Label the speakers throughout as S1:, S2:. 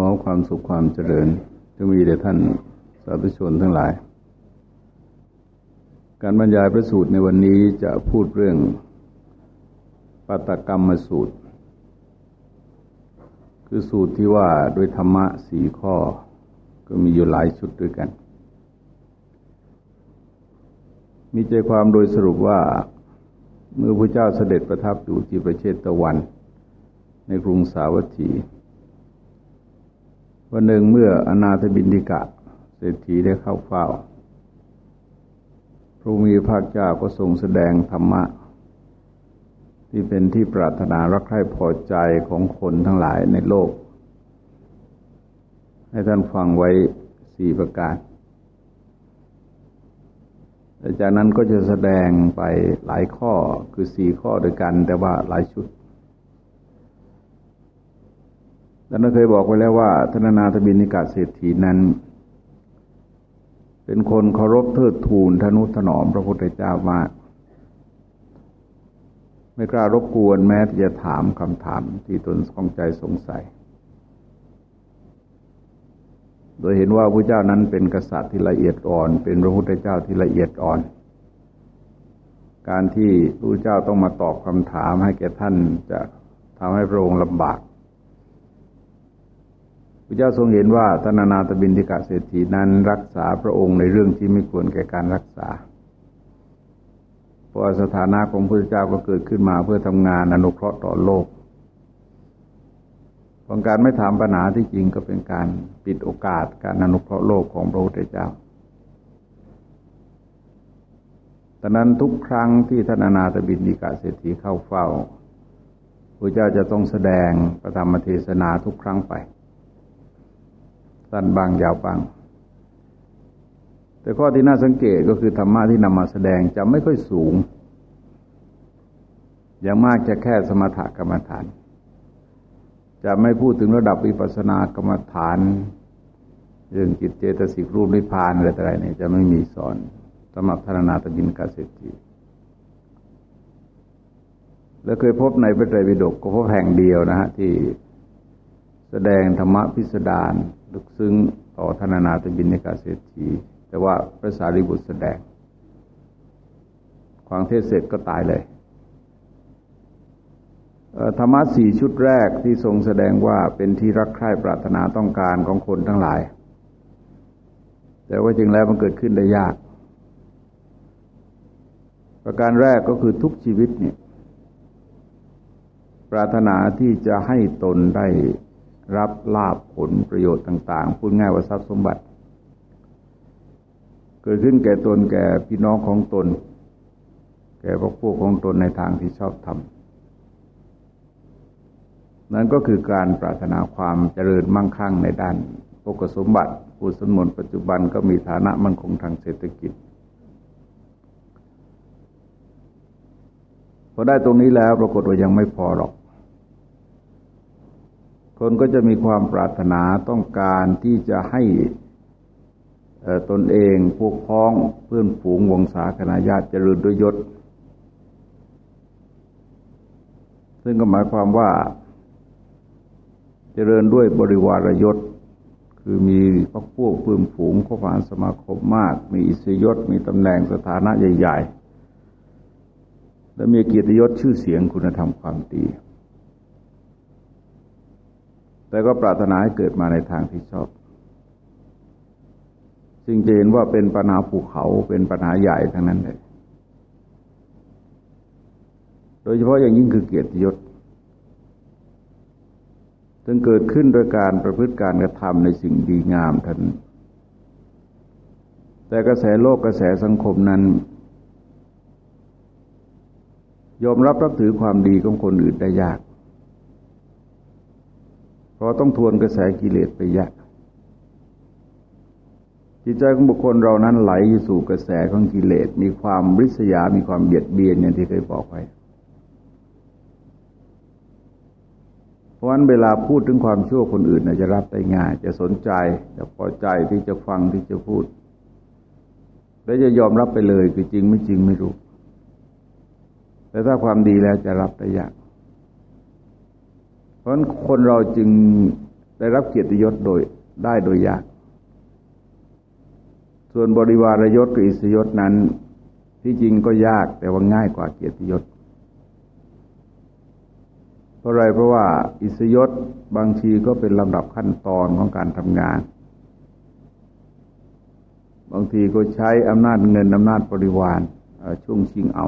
S1: อความสุขความเจริญจะมีแด่ท่านสาธุชนทั้งหลาย การบรรยายพระสูตรในวันนี้จะพูดเรื่องปัตกรรมสูตร คือสูตรที่ว่าด้วยธรรมะสี่ข้อ ก็มีอยู่หลายชุดด้วยกัน มีใจความโดยสรุปว่าเมื่อพระเจ้าเสด็จประทับอยู่ที่ประเทศตะวัน ในกรุงสาวัตถี วันหนึ่งเมื่ออนาถบินดิกะเศรษฐีได้เข้าเฝ้า พระมีพระเจ้าก็ทรงแสดงธรรมะ ที่เป็นที่ปรารถนารักใคร่พอใจของคนทั้งหลายในโลก ให้ท่านฟังไว้สี่ประการจากนั้นก็จะแสดงไปหลายข้อคือสี่ข้อด้วยกัน แต่ว่าหลายชุด ท่านเคยบอกไว้แล้วว่าธนนาถบินิกาเศรษฐีนั้น เป็นคนเคารพเทิดทูนทนุถนอมพระพุทธเจ้ามาก ไม่กล้ารบกวนแม้จะถามคำถามที่ตนข้องใจสงสัย โดยเห็นว่าพระเจ้านั้นเป็นกษัตริย์ที่ละเอียดอ่อน เป็นพระพุทธเจ้าที่ละเอียดอ่อน การที่พระเจ้าต้องมาตอบคำถามให้แก่ท่านจะทำให้พระองค์ลำบาก พระเจ้าทรงเห็นว่าธนานาตบินทิกาเศรษฐีนั้นรักษาพระองค์ในเรื่องที่ไม่ควรแก่การรักษาเพราะสถานะของพระเจ้าก็เกิดขึ้นมาเพื่อทำงานอนุเคราะห์ต่อโลกของการไม่ถามปัญหาที่จริงก็เป็นการปิดโอกาสการอนุเคราะห์โลกของพระพุทธเจ้าแต่นั้นทุกครั้งที่ท่านนาตบินดิกาเศรษฐีเข้าเฝ้าพระเจ้าจะต้องแสดงประธรรมเทศนาทุกครั้งไป สั้นบางยาวบาง แต่ข้อที่น่าสังเกตก็คือธรรมะที่นำมาแสดงจะไม่ค่อยสูง อย่างมากจะแค่สมถกรรมฐาน จะไม่พูดถึงระดับวิปัสสนากรรมฐาน เรื่องจิตเจตสิกรูปนิพพานอะไรต่ออะไรเนี่ยจะไม่มีสอนสำหรับธนาตบินกาเศรษฐีแล้วเคยพบในพระไตรปิฎกก็พบแห่งเดียวนะฮะที่แสดงธรรมะพิสดาร ลึกซึ้งต่อธนานาตบินในกาเศรษฐีแต่ว่าพระสารีบุตรแสดงควางเทศเสร็จก็ตายเลยธรรมะสี่ชุดแรกที่ทรงแสดงว่าเป็นที่รักใคร่ปรารถนาต้องการของคนทั้งหลาย แต่ว่าจริงแล้วมันเกิดขึ้นได้ยาก ประการแรกก็คือทุกชีวิตเนี่ย ปรารถนาที่จะให้ตนได้ รับลาบผลประโยชน์ต่าง ๆ พูดง่ายว่าทรัพย์สมบัติ เกิดขึ้นแก่ตนแก่พี่น้องของตน แก่พวกพวกของตนในทางที่ชอบทำนั่นก็คือการปรารถนาความเจริญมั่งคั่งในด้านพกสมบัติผู้สมนปัจจุบันก็มีฐานะมั่นคงทางเศรษฐกิจพอได้ตรงนี้แล้วปรากฏว่ายังไม่พอหรอก คนก็จะมีความปรารถนาต้องการที่จะให้ตนเองพวกพ้องเพื่อนฝูงวงศาคณะญาติเจริญด้วยยศ ซึ่งก็หมายความว่า เจริญด้วยบริวารยศ คือมีพวกพวกเพื่อนฝูงข้อานสมาคมมาก มีอิสยศ มีตำแหน่งสถานะใหญ่ ๆ และมีเกียรติยศชื่อเสียงคุณธรรมความดี แต่ก็ปรารถนาให้เกิดมาในทางที่ชอบจึงจะเห็นว่าเป็นปัญหาภูเขาเป็นปัญหาใหญ่ทั้งนั้นเลย โดยเฉพาะอย่างยิ่งคือเกียรติยศจึงเกิดขึ้นโดยการประพฤติการกระทำในสิ่งดีงามท่านแต่กระแสโลกกระแสสังคมนั้น ยอมรับรับถือความดีของคนอื่นได้ยาก ราะต้องทวนกระแสกิเลสไปยะจิตใจของบุคคลเรานั้นไหลสู่กระแสของกิเลส มีความริษยา มีความเบียดเบียนอย่างที่เคยบอกไว้ เพราะฉะนั้นเวลาพูดถึงความชั่วคนอื่นจะรับได้ง่าย จะสนใจ จะพอใจที่จะฟังที่จะพูด และจะยอมรับไปเลยคือจริงไม่จริงไม่รู้ แต่ถ้าความดีแล้วจะรับได้ยาก เพราะคนเราจึงได้รับเกียรติยศโดยได้โดยยาก ส่วนบริวารยศกับอิสยศนั้น ที่จริงก็ยากแต่ว่าง่ายกว่าเกียรติยศเพราะอะไรเพราะว่าอิสยศบางทีก็เป็นลำดับขั้นตอนของการทำงาน บางทีก็ใช้อำนาจเงินอำนาจบริวารช่วงชิงเอา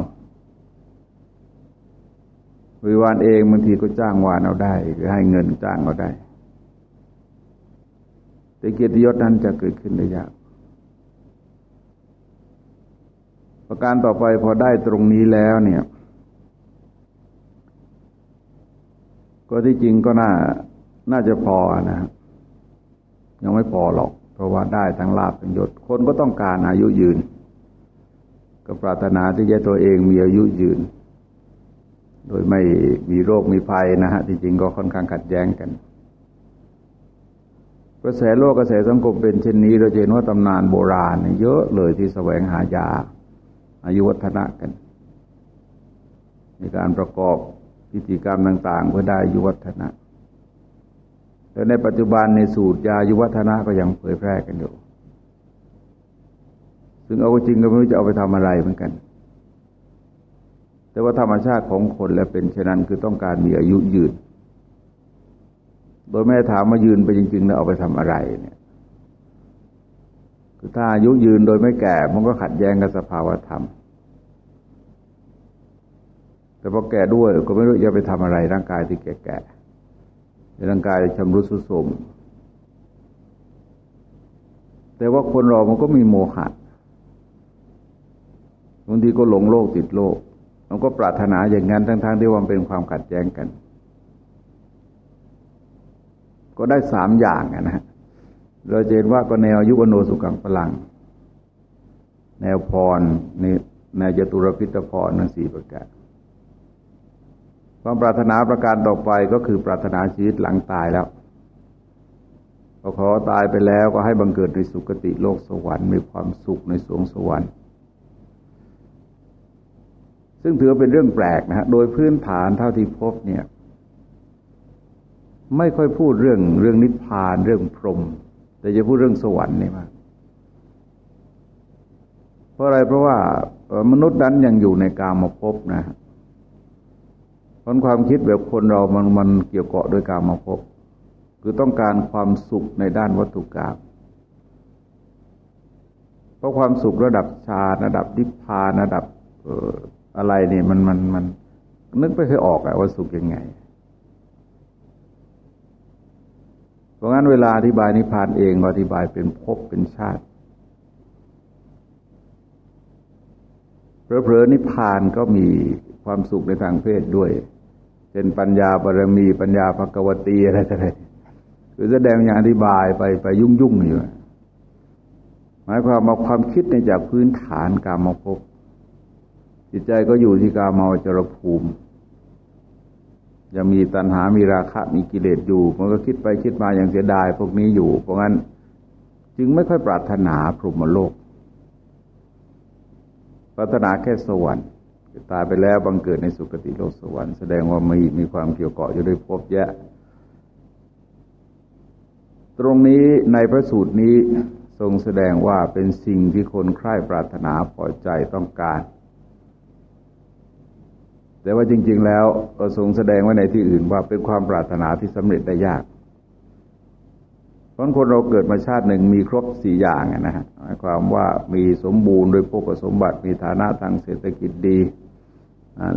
S1: บริวารเองบางทีก็จ้างวานเอาได้ หรือให้เงินจ้างเอาได้ แต่เกียรติยศนั้นจะเกิดขึ้นได้ยาก ประการต่อไปพอได้ตรงนี้แล้วเนี่ย ก็ที่จริงก็น่า น่าจะพอนะยังไม่พอหรอก เพราะว่าได้ทั้งลาบทั้งยศ คนก็ต้องการอายุยืน ก็ปรารถนาที่จะตัวเองมีอายุยืน โดยไม่มีโรคมีภัยนะฮะที่จริงก็ค่อนข้างขัดแย้งกันกระแสโลกกระแสสังคมเป็นเช่นนี้ เราเห็นว่าตำนานโบราณ เยอะเลยที่แสวงหายา อายุวัฒนะกันในการประกอบพิธีกรรมต่าง ๆ เพื่อได้อายุวัฒนะแต่ในปัจจุบันในสูตรยาอายุวัฒนะก็ยังเผยแพร่กันอยู่ ซึ่งเอาจริงก็ไม่รู้จะเอาไปทำอะไรเหมือนกัน แต่ว่าธรรมชาติของคนแล้วเป็นเช่นนั้นคือต้องการมีอายุยืน โดยแม่ถามมายืนไปจริงๆแล้วเอาไปทำอะไรเนี่ยคือถ้าอายุยืนโดยไม่แก่ มันก็ขัดแย้งกับสภาวธรรม แต่พอแก่ด้วยก็ไม่รู้จะไปทำอะไรร่างกายที่แก่ๆร่างกายชำรุดสุดโทรมแต่ว่าคนเรามันก็มีโมหะบางทีก็หลงโลกติดโลก มันก็ปรารถนาอย่างนั้นทั้งๆที่ว่าเป็นความขัดแย้งกัน ก็ได้สามอย่างนะฮะเราเห็นว่าก็แนวยุวโนสุขังพลัง แนวพรในในจตุรพิทพรนั่นสี่ประการความปรารถนาประการต่อไปก็คือปรารถนาชีวิตหลังตายแล้วพอขอตายไปแล้วก็ให้บังเกิดในสุคติโลกสวรรค์มีความสุขในสวงสวรรค์ ซึ่งถือเป็นเรื่องแปลกนะฮะ โดยพื้นฐานเท่าที่พบเนี่ย ไม่ค่อยพูดเรื่องเรื่องนิพพานเรื่องพรหมแต่จะพูดเรื่องสวรรค์นี่มากเพราะอะไรเพราะว่ามนุษย์นั้นยังอยู่ในกามาพบนะเพราะความคิดแบบคนเรามันมันเกี่ยวเกาะด้วยกามาพบ คือต้องการความสุขในด้านวัตถุกรรมเพราะความสุขระดับชาระดับนิพพานระดับ อะไรนี่มันมันมัน นึกไม่เคยออกอะว่าสุขยังไง เพราะงั้นเวลาอธิบายนิพพานเองอธิบายเป็นภพเป็นชาติเพลอๆนิพพานก็มีความสุขในทางเพศด้วยเป็นปัญญาบารมี ปัญญาภกวตีอะไรต่างๆคือแสดงอย่างอธิบายไปไปยุ่งยุ่งอยู่หมายความว่าความคิดในจากพื้นฐานการมาพบ จิตใจก็อยู่ที่กาเมาจรภูมิยังมีตัณหา มีราคะ มีกิเลสอยู่ มันก็คิดไปคิดมาอย่างเสียดายพวกนี้อยู่ เพราะงั้น จึงไม่ค่อยปรารถนาพรหมโลก ปรารถนาแค่สวรรค์ตายไปแล้วบังเกิดในสุคติโลกสวรรค์แสดงว่ามีมีความเกี่ยวเกาะอยู่ด้วยภพแยะ ตรงนี้ในพระสูตรนี้ทรงแสดงว่าเป็นสิ่งที่คนใคร่ปรารถนาพอใจต้องการ แต่ว่าจริง ๆ แล้วก็ทรงแสดงไว้ในที่อื่นว่าเป็นความปรารถนาที่สำเร็จได้ยาก เพราะคนเราเกิดมาชาติหนึ่งมีครบสี่อย่างนะฮะหมายความว่ามีสมบูรณ์ด้วยพวกสมบัติมีฐานะทางเศรษฐกิจดี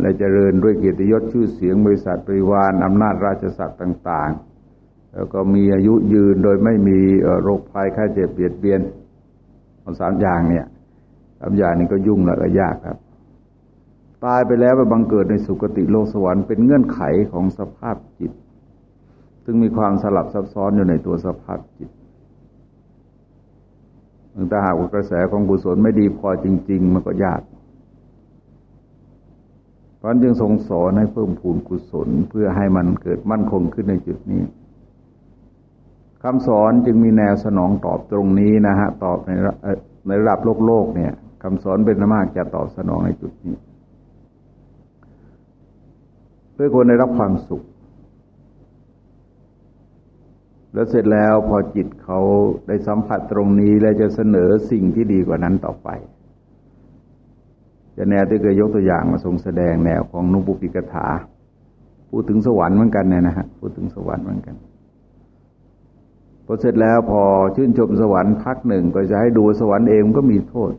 S1: และเจริญด้วยเกียรติยศชื่อเสียงบริษัทบริวารอำนาจราชสัตว์ต่าง ๆ แล้วก็มีอายุยืนโดยไม่มีโรคภัยไข้เจ็บเบียดเบียนสามอย่างเนี่ยสามอย่างนี้ก็ยุ่งแล้วก็ยากครับ ตายไปแล้วไปบังเกิดในสุคติโลกสวรรค์เป็นเงื่อนไขของสภาพจิต ซึ่งมีความสลับซับซ้อนอยู่ในตัวสภาพจิตถ้าหากว่ากระแสของกุศลไม่ดีพอจริง ๆ มันก็ยากเพราะจึงทรงสอนให้เพิ่มพูนกุศลเพื่อให้มันเกิดมั่นคงขึ้นในจุดนี้คำสอนจึงมีแนวสนองตอบตรงนี้นะฮะตอบในในระดับโลกโลกเนี่ยคำสอนเป็นมากจะตอบสนองในจุดนี้ พื่อคนได้รับความสุข แล้วเสร็จแล้วพอจิตเขาได้สัมผัสตรงนี้ แล้วจะเสนอสิ่งที่ดีกว่านั้นต่อไปจะแนวที่เคยยกตัวอย่างมาทรงแสดงแนวของนุบุปิกถา พูดถึงสวรรค์เหมือนกันเนี่ยนะฮะพูดถึงสวรรค์เหมือนกันพอเสร็จแล้วพอชื่นชมสวรรค์พักหนึ่งก็จะให้ดูสวรรค์เองก็มีโทษ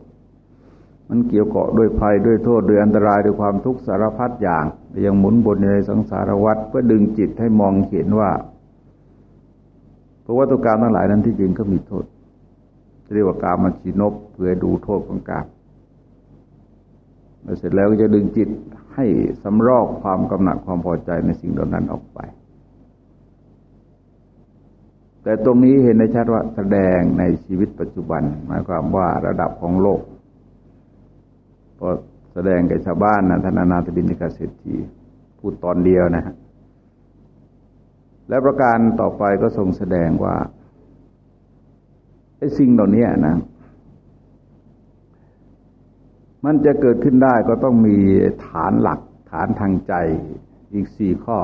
S1: มันเกี่ยวเกาะด้วยภัยด้วยโทษด้วยอันตรายด้วยความทุกข์สารพัดอย่าง ยังหมุนบนในสังสารวัฏเพื่อดึงจิตให้มองเห็นว่าเพราะว่าตัวการทั้งหลายนั้นที่จริงก็มีโทษ เรียกว่าการมาชีนบเพื่อดูโทษของกามเสร็จแล้วก็จะดึงจิตให้สำรอกความกำหนัดความพอใจในสิ่งเหล่านั้นออกไป แต่ตรงนี้เห็นได้ชัดว่าแสดงในชีวิตปัจจุบัน หมายความว่าระดับของโลกพอ แสดงแก่ชาวบ้านนะธนานาตบินิกาเศรษฐีพูดตอนเดียวนะฮะและประการต่อไปก็ทรงแสดงว่าไอ้สิ่งเหล่านี้นะ มันจะเกิดขึ้นได้ก็ต้องมีฐานหลักฐานทางใจอีกสี่ข้อ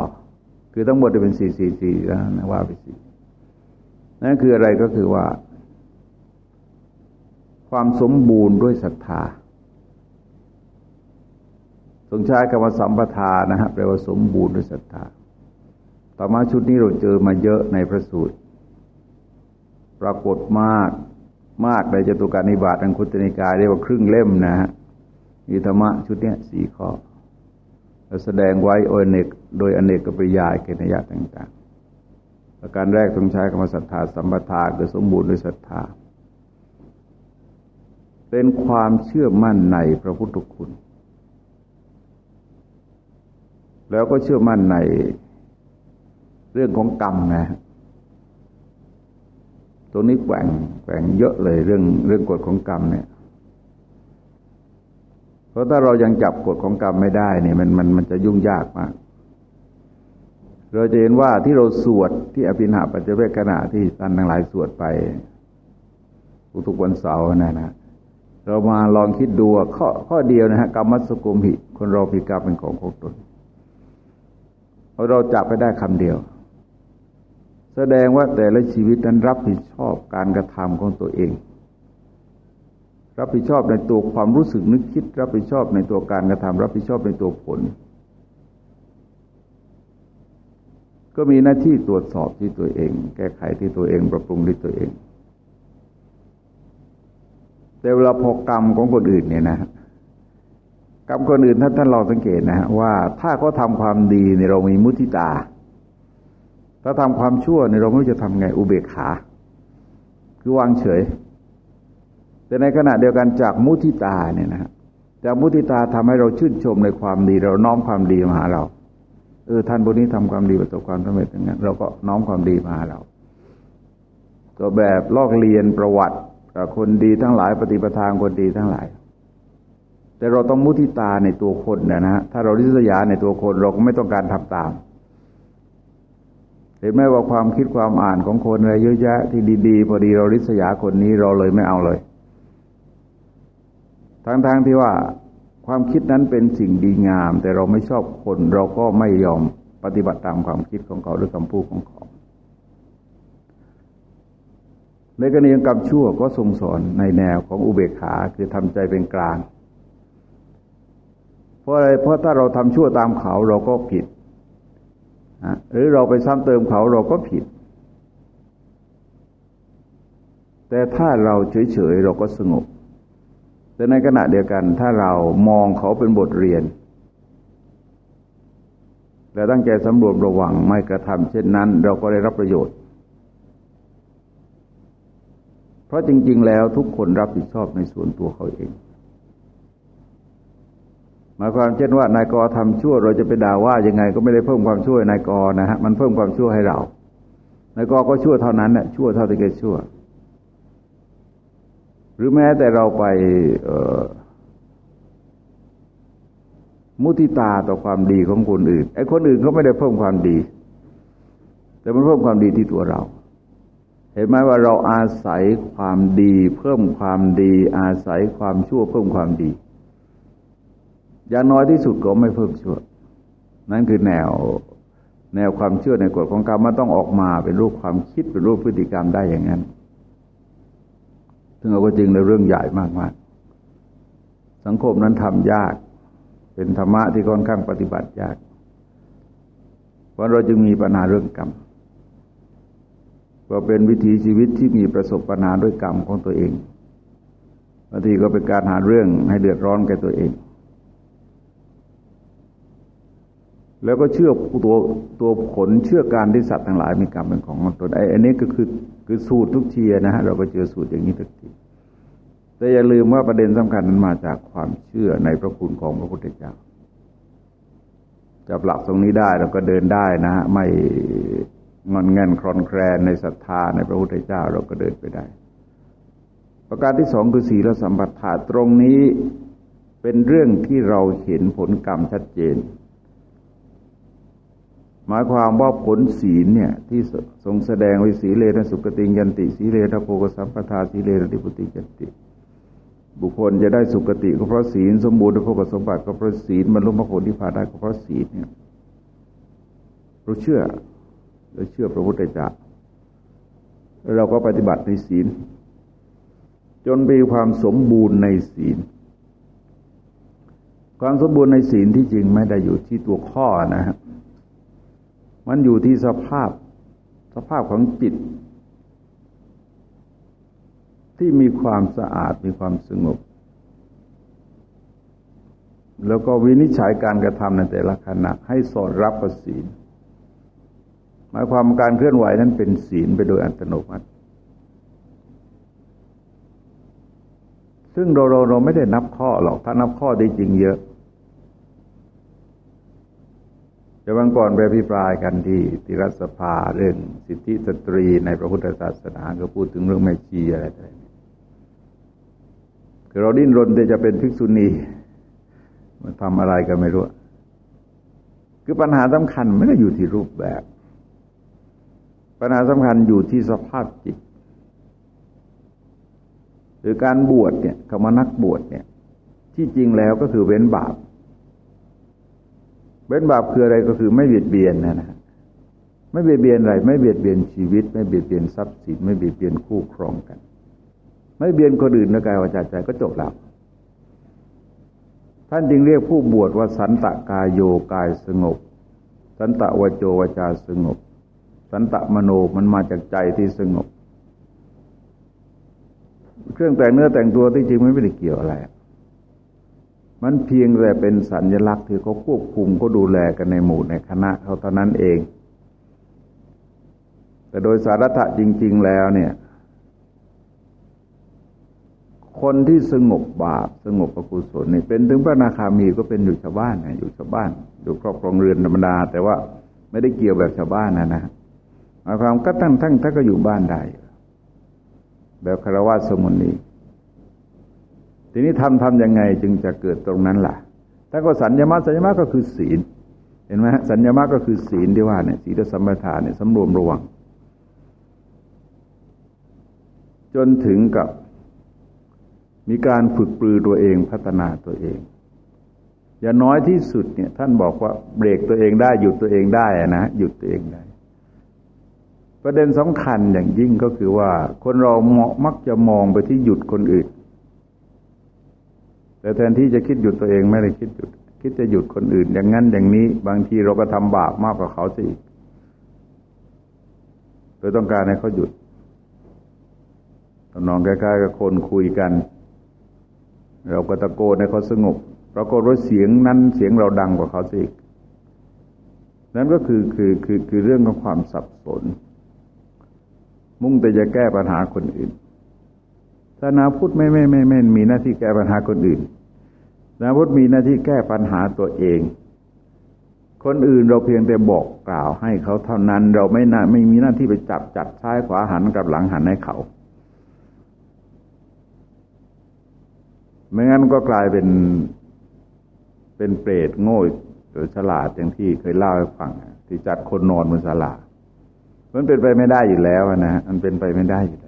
S1: คือทั้งหมดจะเป็นสี่สี่สี่แล้วนะว่าไปสี่นั่นคืออะไรก็คือว่า ความสมบูรณ์ด้วยศรัทธา ทรงใช้คำว่าสัมปทานะฮะแปลว่าสมบูรณ์ด้วยศรัทธาธรรมะชุดนี้เราเจอมาเยอะในพระสูตร ปรากฏมากมากในจตุการนิบาตอังคุตนิกายเรียกว่าครึ่งเล่มนะฮะมีธรรมะชุดนี้สี่ข้อแสดงไว้โดยเนกโดยอเนกกับปริยายเกณยะต่างๆประการแรกต้องใช้คำว่าศรัทธาสัมปทาคือสมบูรณ์ด้วยศรัทธา เป็นความเชื่อมั่นในพระพุทธคุณ แล้วก็เชื่อมั่นในเรื่องของกรรมนะตัวนี้แกว่งแกว่งเยอะเลยเรื่องเรื่องกฎของกรรมเนี่ย เพราะถ้าเรายังจับกฎของกรรมไม่ได้เนี่ยมันมันมันจะยุ่งยากมาก เราจะเห็นว่าที่เราสวดที่อภินาปัจเจเวกขณะที่ท่านทั้งหลายสวดไปทุกวันเสาร์นะนะเรามาลองคิดดูข้อข้อเดียวนะฮะกรรมสกุมหิ คนเราพิกรรมเป็นของของตน เราจับไปได้คำเดียว แสดงว่าแต่ละชีวิตนั้นรับผิดชอบการกระทำของตัวเอง รับผิดชอบในตัวความรู้สึกนึกคิด รับผิดชอบในตัวการกระทำรับผิดชอบในตัวผล ก็มีหน้าที่ตรวจสอบที่ตัวเอง แก้ไขที่ตัวเองปรับปรุงที่ตัวเอง แต่เวลาพอกรรมของคนอื่นเนี่ยนะ กรรมคนอื่นท่านท่านลองสังเกตนะฮะว่าถ้าเขาทาความดีในเรามีมุทิตา ถ้าทำความชั่วในเราไม่รู้จะทำไงอุเบกขา คือวางเฉย แต่ในขณะเดียวกันจากมุทิตาเนี่ยนะจากมุทิตาทำให้เราชื่นชมในความดี เราน้อมความดีมาหาเราเออท่านพวกนี้ทำความดีประสบความสำเร็จอย่างนั้นเราก็น้อมความดีมาหาเราก็แบบลอกเรียนประวัติคนดีทั้งหลายปฏิปทาคนดีทั้งหลาย แต่เราต้องมุทิตาในตัวคนนะฮะถ้าเราริษยาในตัวคนเราก็ไม่ต้องการทำตาม เห็นไหมว่าความคิดความอ่านของคนอะไรเยอะแยะที่ดีๆพอดีเราริษยาคนนี้เราเลยไม่เอาเลย ทั้งๆทที่ว่าความคิดนั้นเป็นสิ่งดีงาม แต่เราไม่ชอบคนเราก็ไม่ยอมปฏิบัติตามความคิดของเขาหรือคำพูดของเขาในกรณีกรรมชั่วก็ทรงสอนในแนวของอุเบกขาคือทำใจเป็นกลาง ราะอะไรเพราะถ้าเราทำชั่วตามเขาเราก็ผิดหรือเราไปซ้ำเติมเขาเราก็ผิด แต่ถ้าเราเฉยๆเราก็สงบ แต่ในขณะเดียวกัน ถ้าเรามองเขาเป็นบทเรียนและตั้งใจสำรวจระวังไม่กระทำเช่นนั้น เราก็ได้รับประโยชน์ เพราะจริง ๆ แล้วทุกคนรับผิดชอบในส่วนตัวเขาเอง หมายความเช่นว่านายกทำชั่ว เราจะไปด่าว่ายังไงก็ไม่ได้เพิ่มความชั่วนายกนะฮะมันเพิ่มความชั่วให้เรานายกก็ชั่วเท่านั้นแหละชั่วเท่าที่แกชั่ว หรือแม้แต่เราไปมุติตาต่อความดีของคนอื่นไอ้คนอื่นเขาไม่ได้เพิ่มความดี แต่มันเพิ่มความดีที่ตัวเราเห็นไหมว่าเราอาศัยความดี เพิ่มความดี อาศัยความชั่วเพิ่มความดี อย่างน้อยที่สุดก็ไม่เพิ่มชั่ว นั่นคือแนวแนวความเชื่อในกฎของกรรมมันต้องออกมาเป็นรูปความคิดเป็นรูปพฤติกรรมได้อย่างนั้น ซึ่งเอาก็จริงในเรื่องใหญ่มากๆสังคมนั้นทำยาก เป็นธรรมะที่ค่อนข้างปฏิบัติยาก เพราะเราจึงมีปัญหาเรื่องกรรมก็เป็นวิถีชีวิตที่มีประสบปัญหาด้วยกรรมของตัวเองบางทีก็เป็นการหาเรื่องให้เดือดร้อนแก่ตัวเอง แล้วก็เชื่อตัวตัวผลเชื่อการที่สัตว์ทั้งหลายมีกรรมเป็นของตนไอ้อันนี้ก็คือคือสูตรทุกเทียนะฮะเราก็เจอสูตรอย่างนี้ทุกทีแต่อย่าลืมว่าประเด็นสำคัญนั้นมาจากความเชื่อในพระคุณของพระพุทธเจ้าจับหลักตรงนี้ได้เราก็เดินได้นะฮะไม่งอนเงินครอนแคลนในศรัทธาในพระพุทธเจ้าเราก็เดินไปได้ ประการที่สองคือศีลสัมปทาตรงนี้เป็นเรื่องที่เราเห็นผลกรรมชัดเจน หมายความว่าผลศีลเนี่ยที่ทรงแสดงไว้สีเลนสุกติยันติ สีเลนะโพกสัมปทาสีเลนะดิปุติยันติ บุคคลจะได้สุกติก็เพราะศีลสมบูรณ์ด้วยพกสมบัติก็เพราะศีลบรรลุมรรคผลที่พานได้ก็เพราะศีลเนี่ยเราเชื่อเราเชื่อพระพุทธเจ้าเราก็ปฏิบัติในศีล จนมีความสมบูรณ์ในศีล ความสมบูรณ์ในศีลที่จริงไม่ได้อยู่ที่ตัวข้อนะครับ มันอยู่ที่สภาพสภาพของจิต ที่มีความสะอาดมีความสงบ แล้วก็วินิจฉัยการกระทำในแต่ละขณะ ให้สอดรับประศีล หมายความการเคลื่อนไหวนั้นเป็นศีลไปโดยอัตโนมัติซึ่งเราเราเราไม่ได้นับข้อหรอก ถ้านับข้อได้จริงเยอะ แต่บางก่อนไปพิปรายกันที่ที่รัฐสภาเรื่องสิทธิสตรีในพระพุทธศาสนาก็พูดถึงเรื่องแม่ชีอะไรต่างๆคือเราดิ้นรนที่จะเป็นภิกษุณีมันทำอะไรกันไม่รู้ คือปัญหาสำคัญไม่ได้อยู่ที่รูปแบบ ปัญหาสำคัญอยู่ที่สภาพจิต หรือการบวชเนี่ยคำว่านักบวชเนี่ย ที่จริงแล้วก็คือเว้นบาป เว้นบาปคืออะไรก็คือไม่เบียดเบียนนะนะไม่เบียดเบียนอะไร ไม่เบียดเบียนชีวิต ไม่เบียดเบียนทรัพย์สิน ไม่เบียดเบียนคู่ครองกัน ไม่เบียนคนอื่นในกายวาจาใจก็จบแล้วท่านจึงเรียกผู้บวชว่าสันตะกายโยกายสงบ สันตะวโจวจาสงบ สันตะมโนมันมาจากใจที่สงบ เครื่องแต่งเนื้อแต่งตัวที่จริงไม่ได้เกี่ยวอะไร มันเพียงแต่เป็นสัญลักษณ์ที่เขาควบคุมเขาดูแลกันในหมู่ในคณะเขาเท่านั้นเอง แต่โดยสาระจริง ๆ แล้วเนี่ย คนที่สงบบาป สงบอกุศลนี่เป็นถึงพระนาคามีก็เป็นอยู่ชาวบ้านนะอยู่ชาวบ้าน อยู่ครอบครองเรือนธรรมดา แต่ว่าไม่ได้เกี่ยวแบบชาวบ้านนะนะายความก็ตั้งทั้งถ้าก็อยู่บ้านได้แบบคารวะสมุนี ทีนี้ทำทำยังไงจึงจะเกิดตรงนั้นล่ะถ้าก็สัญญามาสัญญามาก็คือศีล เห็นไหมสัญญามาก็คือศีลที่ว่าเนี่ยศีลสัมปทานเนี่ยสำรวมระวัง จนถึงกับมีการฝึกปรือตัวเองพัฒนาตัวเอง อย่าน้อยที่สุดเนี่ยท่านบอกว่าเบรกตัวเองได้หยุดตัวเองได้นะหยุดตัวเองได้ ประเด็นสำคัญอย่างยิ่งก็คือว่า คนเราเหมาะมักจะมองไปที่หยุดคนอื่น แต่แทนที่จะคิดหยุดตัวเองไม่ได้คิดหยุด คิดจะหยุดคนอื่น อย่างนั้นอย่างนี้ บางทีเราก็ทำบาปมากกว่าเขาสิโดยต้องการให้เขาหยุดนองใกล้ๆกับคนคุยกัน เราก็ตะโกนให้เขาสงบเราก็รู้เสียงนั้นเสียงเราดังกว่าเขาสินั่นก็คือคือคือคือเรื่องของความสับสน มุ่งแต่จะแก้ปัญหาคนอื่น ศาสนาพุทธไม่ไม่ไม่ไม่มีหน้าที่แก้ปัญหาคนอื่นศาสนาพุทธมีหน้าที่แก้ปัญหาตัวเอง คนอื่นเราเพียงแต่บอกกล่าวให้เขาเท่านั้น เราไม่น่าไม่มีหน้าที่ไปจับจัดซ้ายขวาหันกับหลังหันให้เขาไม่งั้นก็กลายเป็นเป็นเปรตโง่หรือฉลาดอย่างที่เคยเล่าให้ฟังที่จัดคนนอนบนศาลามันเป็นไปไม่ได้อยู่แล้วนะมันเป็นไปไม่ได้อยู่แล้ว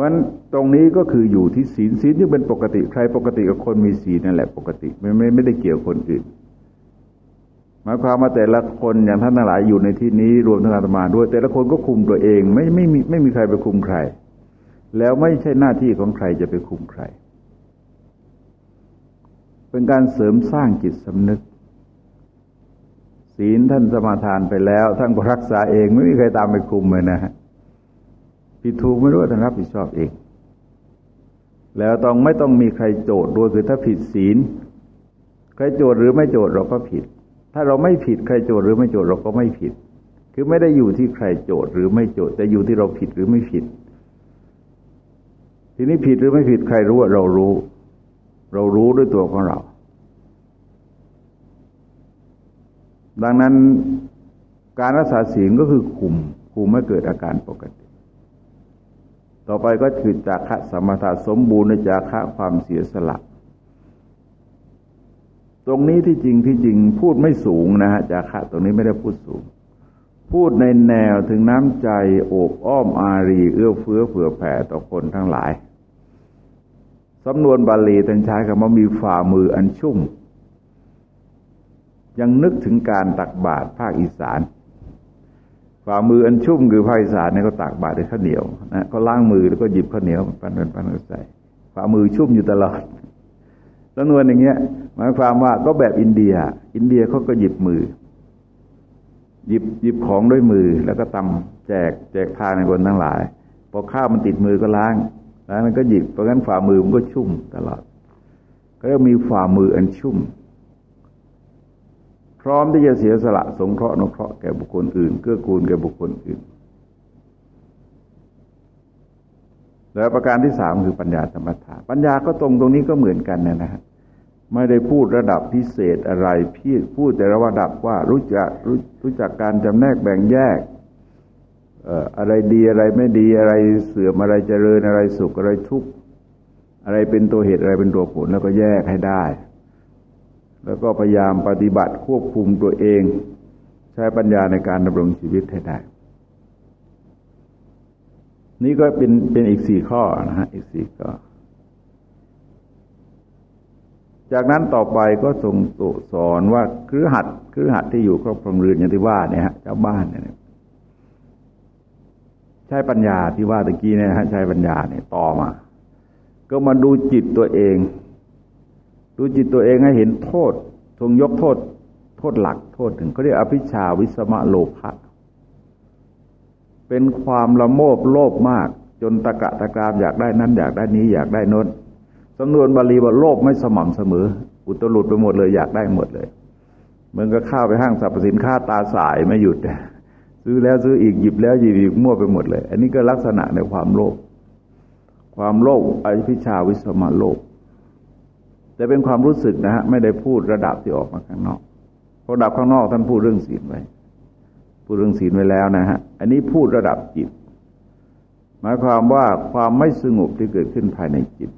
S1: ราะฉะนั้นตรงนี้ก็คืออยู่ที่ศีลศีลที่เป็นปกติใครปกติกับคนมีศีลนั่นแหละ ปกติไม่ไม่ไม่ได้เกี่ยวคนอื่นหมายความว่าแต่ละคนอย่างท่านทั้งหลายอยู่ในที่นี้รวมทั้งอาตมาด้วย แต่ละคนก็คุมตัวเอง ไม่ไม่มีไม่มีใครไปคุมใคร แล้วไม่ใช่หน้าที่ของใครจะไปคุมใคร เป็นการเสริมสร้างจิตสำนึก ศีลท่านสมาทานไปแล้ว ท่านก็รักษาเองไม่มีใครตามไปคุมเลยนะฮะ ผิดถูกไม่รู้ท่านรับผิดชอบเอง แล้วต้องไม่ต้องมีใครโจทย์ด้วยคือถ้าผิดศีล ใครโจทย์หรือไม่โจทย์เราก็ผิด ถ้าเราไม่ผิดใครโจทย์หรือไม่โจทย์เราก็ไม่ผิด คือไม่ได้อยู่ที่ใครโจทย์หรือไม่โจทย์แต่อยู่ที่เราผิดหรือไม่ผิด ทีนี้ผิดหรือไม่ผิดใครรู้ว่าเรารู้ เรารู้ด้วยตัวของเรา ดังนั้นการรักษาศีลก็คือคุมคุมไม่เกิดอาการปกติ ต่อไปก็คือจาคะสมถะสมบูรณ์ในจาคะความเสียสละ ตรงนี้ที่จริงที่จริงพูดไม่สูงนะฮะจาคะตรงนี้ไม่ได้พูดสูง พูดในแนวถึงน้ำใจโอบอ้อมอารี เอื้อเฟื้อเผื่อแผ่ต่อคนทั้งหลายสำนวนบาลีท่านใช้คำว่ามีฝ่ามืออันชุ่ม ยังนึกถึงการตักบาตรภาคอีสาน ฝ่ามืออันชุ่มคือภาคอีสานเนี่ยก็ตักบาตรด้วยข้าวเหนียวนะก็ล้างมือแล้วก็หยิบข้าวเหนียวปั้นปันปั้นใส่ฝ่ามือชุ่มอยู่ตลอดสำนวนอย่างเงี้ยหมายความว่าก็แบบอินเดีย อินเดียเขาก็หยิบมือ หยิบหยิบของด้วยมือ แล้วก็ตำแจกแจกทานในคนทั้งหลายพอข้าวมันติดมือก็ล้างแล้วมันก็หยิบเพราะงั้นฝ่ามือมันก็ชุ่มตลอด ก็เรียกมีฝ่ามืออันชุ่ม พร้อมที่จะเสียสละสงเคราะห์นุเคราะห์แก่บุคคลอื่น เกื้อกูลแก่บุคคลอื่น แล้วประการที่สามคือปัญญาธรรมถานปัญญาก็ตรงตรงนี้ก็เหมือนกันนะฮะไม่ได้พูดระดับพิเศษอะไรพี่พูดแต่ระดับว่ารู้จักรรู้จักการจำแนกแบ่งแยกอะไรดีอะไรไม่ดีอะไรเสื่อมอะไรเจริญอะไรสุขอะไรทุกข์อะไรเป็นตัวเหตุอะไรเป็นตัวผลแล้วก็แยกให้ได้ แล้วก็พยายามปฏิบัติควบคุมตัวเอง ใช้ปัญญาในการดำรงชีวิตให้ได้ นี่ก็เป็นเป็นอีกสี่ข้อนะฮะอีกสี่ข้อ จากนั้นต่อไปก็ทรงสอนว่าคือหัดคือหัดที่อยู่ครอบครองเรือนอย่างที่ว่าเนี่ยฮะเจ้าบ้านเนี่ยใช้ปัญญาที่ว่าตะกี้เนี่ยฮะใช้ปัญญาเนี่ยต่อมา ก็มาดูจิตตัวเอง ดูจิตตัวเองให้เห็นโทษ ทรงยกโทษ โทษหลัก โทษถึงเขาเรียกอภิชาวิสมะโลภะเป็นความละโมบโลภมาก จนตะกะตะกรามอยากได้นั้นอยากได้นี้อยากได้น้นสำนวนบาลีว่าโลภไม่สม่ำเสมอ อุตรุดไปหมดเลยอยากได้หมดเลยมือนกับข้าวไปห้างสรรพสินค้าตาสายไม่หยุดซื้อแล้วซื้ออีกหยิบแล้วหยิบอีกมั่วไปหมดเลย อันนี้ก็ลักษณะในความโลภความโลภอภิชาวิสมาโลภ แต่เป็นความรู้สึกนะฮะไม่ได้พูดระดับที่ออกมาข้างนอกเพระดับข้างนอกท่านพูดเรื่องศีลไว้พูดเรื่องศีลไว้แล้วนะฮะอันนี้พูดระดับจิต หมายความว่าความไม่สงบที่เกิดขึ้นภายในจิต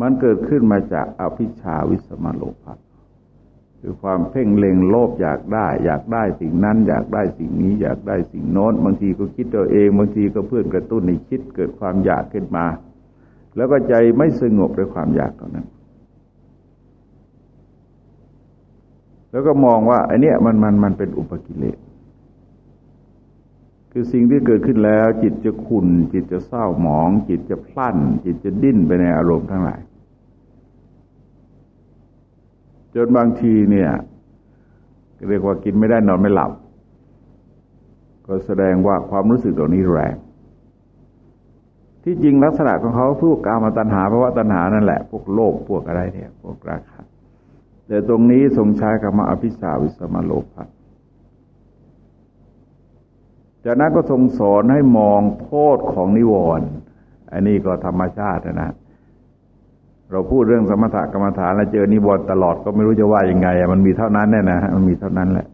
S1: มันเกิดขึ้นมาจากอภิชาวิสมาโลภะคือความเพ่งเล็งโลภอยากได้ อยากได้สิ่งนั้น อยากได้สิ่งนี้ อยากได้สิ่งโน้น บางทีก็คิดตัวเอง บางทีก็เพื่อนกระตุ้นในคิดเกิดความอยากขึ้นมา แล้วก็ใจไม่สงบด้วยความอยากตรงนั้น แล้วก็มองว่าไอ้นี่มันมันมันเป็นอุปกิเลส คือสิ่งที่เกิดขึ้นแล้ว จิตจะขุนจิตจะเศร้าหมอง จิตจะพลั่นจิตจะดิ้นไปในอารมณ์ทั้งหลาย จนบางทีเนี่ยเรียกว่ากินไม่ได้นอนไม่หลับ ก็แสดงว่าความรู้สึกเหล่านี้แรง ที่จริงลักษณะของเขาพวกกามาตัณหาเพราะว่าตัณหานั่นแหละพวกโลภพวกอะไรเนี่ยพวกราคะแต่ตรงนี้ทรงใช้คำว่าอภิสาวิสมาโลภะจากนั้นก็ทรงสอนให้มองโทษของนิวรณ์อันนี้ก็ธรรมชาตินะเราพูดเรื่องสมถกรรมฐานแล้วเจอนิวรณ์ตลอดก็ไม่รู้จะว่ายังไงมันมีเท่านั้นแน่นะมันมีเท่านั้นแหละ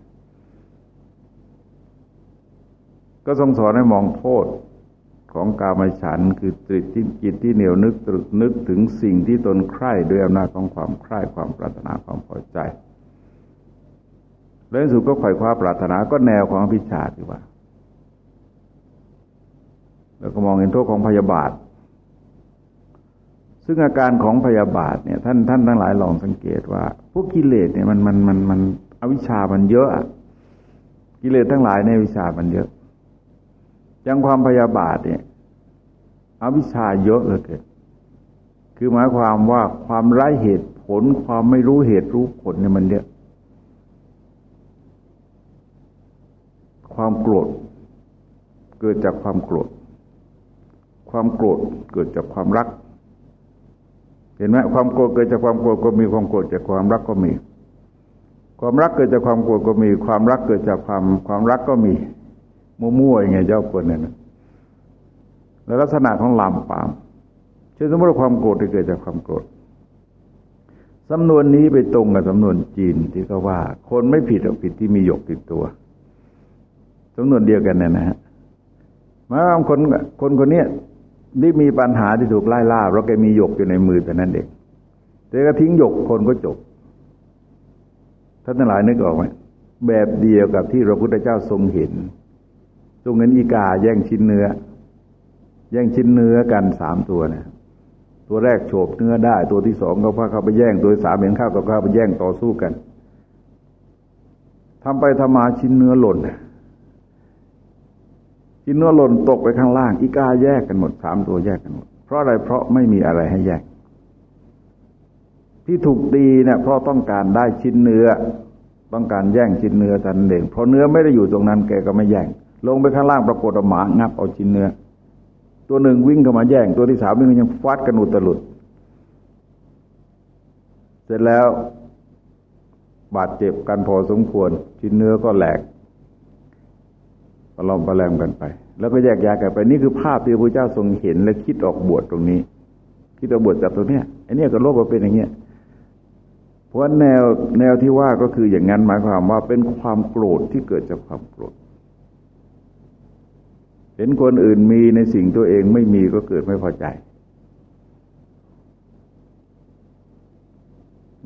S1: ก็ทรงสอนให้มองโทษ ของกามฉันคือจิตที่จิตที่เหนียวนึกตรึกนึกถึงสิ่งที่ตนใคร่ด้วยอำนาจของความใคร่ความปรารถนาความพอใจ แล้วสุดก็ไขว่คว้าปรารถนาก็แนวของพิชาที่ว่า แล้วก็มองเห็นโทษของพยาบาท ซึ่งอาการของพยาบาทเนี่ยท่านท่านทั้งหลายลองสังเกตว่า พวกกิเลสเนี่ยมันมันมันมันอวิชชามันเยอะกิเลสทั้งหลายในวิชามันเยอะอย่างความพยาบาทเนี่ย อวิชชาเยอะเลยเกิดคือหมายความว่าความไร้เหตุผลความไม่รู้เหตุรู้ผลเนี่ยมันเยอะความโกรธเกิดจากความโกรธ ความโกรธเกิดจากความรัก เห็นไหมความโกรธเกิดจากความโกรธก็มีความโกรธจากความรักก็มี ความรักเกิดจากความโกรธก็มี ความรักเกิดจากความความรักก็มีมั่วๆอย่างไงเจ้าคนเนี่ยนะ แล้วลักษณะของลามปามเช่นสมมติความโกรธที่เกิดจากความโกรธสำนวนนี้ไปตรงกับสำนวนจีนที่เขาว่า คนไม่ผิดหรอกผิดที่มีหยกติดตัวสำนวนเดียวกันเนี่ยนะฮะมาความคนคนคนนี้ที่มีปัญหาที่ถูกไล่ล่าเพราะแกมีหยกอยู่ในมือแต่นั้นเด็กแต่ก็ทิ้งหยกคนก็จบท่านทั้งหลายนึกออกไหมแบบเดียวกับที่พระพุทธเจ้าทรงเห็น ทรงเห็นอีกาแย่งชิ้นเนื้อ ย่งชิ้นเนื้อกันสามตัวเนี่ยตัวแรกโฉบเนื้อได้ ตัวที่สองก็พาเข้าไปแย่ง ตัวสามเห็นข้าวก็เข้าไปแย่งต่อสู้กันทำไปทำมาชิ้นเนื้อหล่นชิ้นเนื้อหล่นตกไปข้างล่าง อีกาแยกกันหมดสามตัวแยกกันหมด เพราะอะไรเพราะไม่มีอะไรให้แยก ที่ถูกตีเนี่ยเพราะต้องการได้ชิ้นเนื้อ ต้องการแย่งชิ้นเนื้อทันเองเพราะเนื้อไม่ได้อยู่ตรงนั้นแกก็ไม่แย่ง ลงไปข้างล่างปรากฏหมางับเอาชิ้นเนื้อ ตัวหนึ่งวิ่งเข้ามาแย่ง ตัวที่สามวิ่งยังฟาดกันอุตลุด เสร็จแล้วบาดเจ็บกันพอสมควร ชิ้นเนื้อก็แหลกประลอมประแลมกันไป แล้วก็แยกย้ายกันไป นี่คือภาพที่พระเจ้าทรงเห็นและคิดออกบวชตรงนี้ คิดออกบวชจากตรงเนี้ยไอ้นี่ก็โลกมาเป็นอย่างเงี้ยเพราะแนวแนวที่ว่าก็คืออย่างนั้นหมายความว่าเป็นความโกรธที่เกิดจากความโกรธ เห็นคนอื่นมีในสิ่งตัวเองไม่มีก็เกิดไม่พอใจ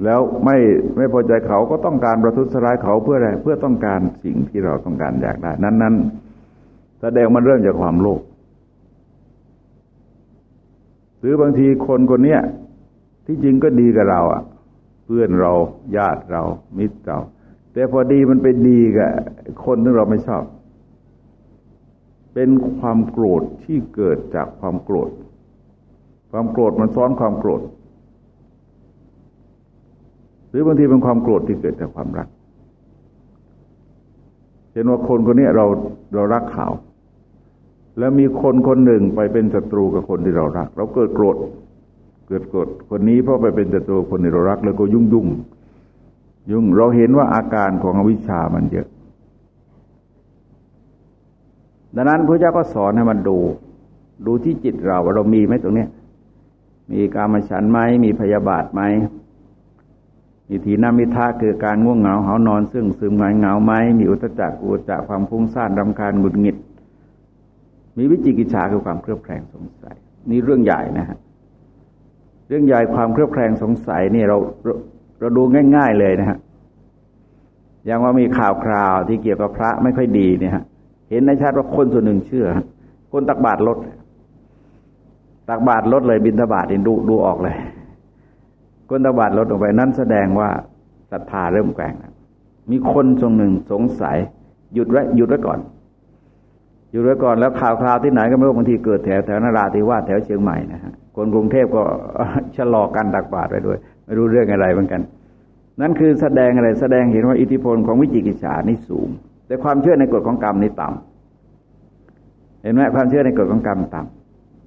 S1: แล้วไม่ไม่พอใจเขาก็ต้องการประทุษร้ายเขาเพื่ออะไรเพื่อต้องการสิ่งที่เราต้องการอยากได้ นั้นนั้นแสดงมันเริ่มจากความโลภหรือบางทีคนคนเนี้ยที่จริงก็ดีกับเราอะ เพื่อนเราญาติเรา มิตรเรา แต่พอดีมันไปดีกับคนที่เราไม่ชอบ เป็นความโกรธที่เกิดจากความโกรธ ความโกรธมันซ้อนความโกรธ หรือบางทีเป็นความโกรธที่เกิดจากความรักเห็นว่าคนคนนี้เราเรารักเขาแล้วมีคนคนหนึ่งไปเป็นศัตรูกับคนที่เรารัก เราเกิดโกรธ เกิดโกรธคนนี้เพราะไปเป็นศัตรูคนที่เรารัก แล้วก็ยุ่งยุ่งยุ่ง เราเห็นว่าอาการของอวิชชามันเยอะ ดังนั้นพระเจ้าก็สอนให้มันดู ดูที่จิตเราว่าเรามีไหมตรงเนี้ยมีการมาฉันไหมมีพยาบาทไหมมีทีนามิทาคือการง่วงเหงาเหานอน ซึ่งซึมงายเหงาไหมมีอุตจักอุจจะความฟุ้งซ่านรำคาญหงุดหงิด มีวิจิกิจฉาคือความเครือบแคลงสงสัย นี่เรื่องใหญ่นะฮะเรื่องใหญ่ความเครือบแคลงสงสัยนี่เราเราดูง่าย ๆเลยนะฮะอย่างว่ามีข่าวคราวที่เกี่ยวกับพระไม่ค่อยดีเนี่ยฮะ เห็นในชาติว่าคนส่วนหนึ่งเชื่อ คนตักบาตรลด ตักบาตรลดเลยบินทบาทดูดูออกเลย คนตักบาตรลดออกไปนั้นแสดงว่าศรัทธาเริ่มแกว่งมีคนทรงหนึ่งสงสัย หยุดไว้หยุดไว้ก่อน หยุดไว้ก่อนแล้วข่าวคราวที่ไหนก็ไม่รู้บางทีเกิดแถวแถวนราธิวาสแถวเชียงใหม่นะฮะคนกรุงเทพก็ชะลอการตักบาตรไปด้วย ไม่รู้เรื่องอะไรเหมือนกัน นั่นคือแสดงอะไรแสดงเห็นว่าอิทธิพลของวิจิกิจฉานี่สูง แต่ความเชื่อในกฎของกรรมนี่ต่ำเห็นไหมความเชื่อในกฎของกรรมต่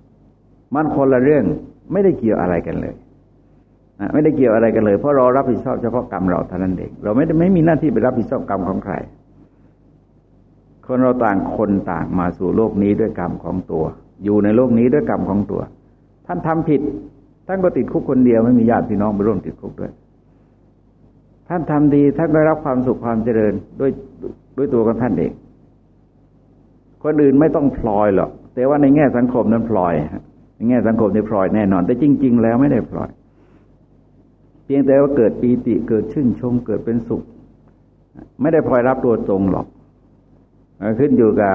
S1: ำมันคนละเรื่องไม่ได้เกี่ยวอะไรกันเลยไม่ได้เกี่ยวอะไรกันเลย เพราะเรารับผิดชอบเฉพาะกรรมเราเท่านั้นเองเราไม่ได้ไม่มีหน้าที่ไปรับผิดชอบกรรมของใคร คนเราต่างคนต่างมาสู่โลกนี้ด้วยกรรมของตัว อยู่ในโลกนี้ด้วยกรรมของตัว ท่านทำผิด ท่านก็ติดคุกคนเดียวไม่มีญาติพี่น้องไปร่วมติดคุกด้วย ท่านทำดีท่านได้รับความสุขความเจริญด้วย ด้วยตัวของท่านเองคนอื่นไม่ต้องพลอยหรอก แต่ว่าในแง่สังคมนั้นพลอยในแง่สังคมนี่พลอยแน่นอน แต่จริง ๆ แล้วไม่ได้พลอย เพียงแต่ว่าเกิดปีติเกิดชื่นชมเกิดเป็นสุข ไม่ได้พลอยรับตัวตรงหรอก ขึ้นอยู่กับ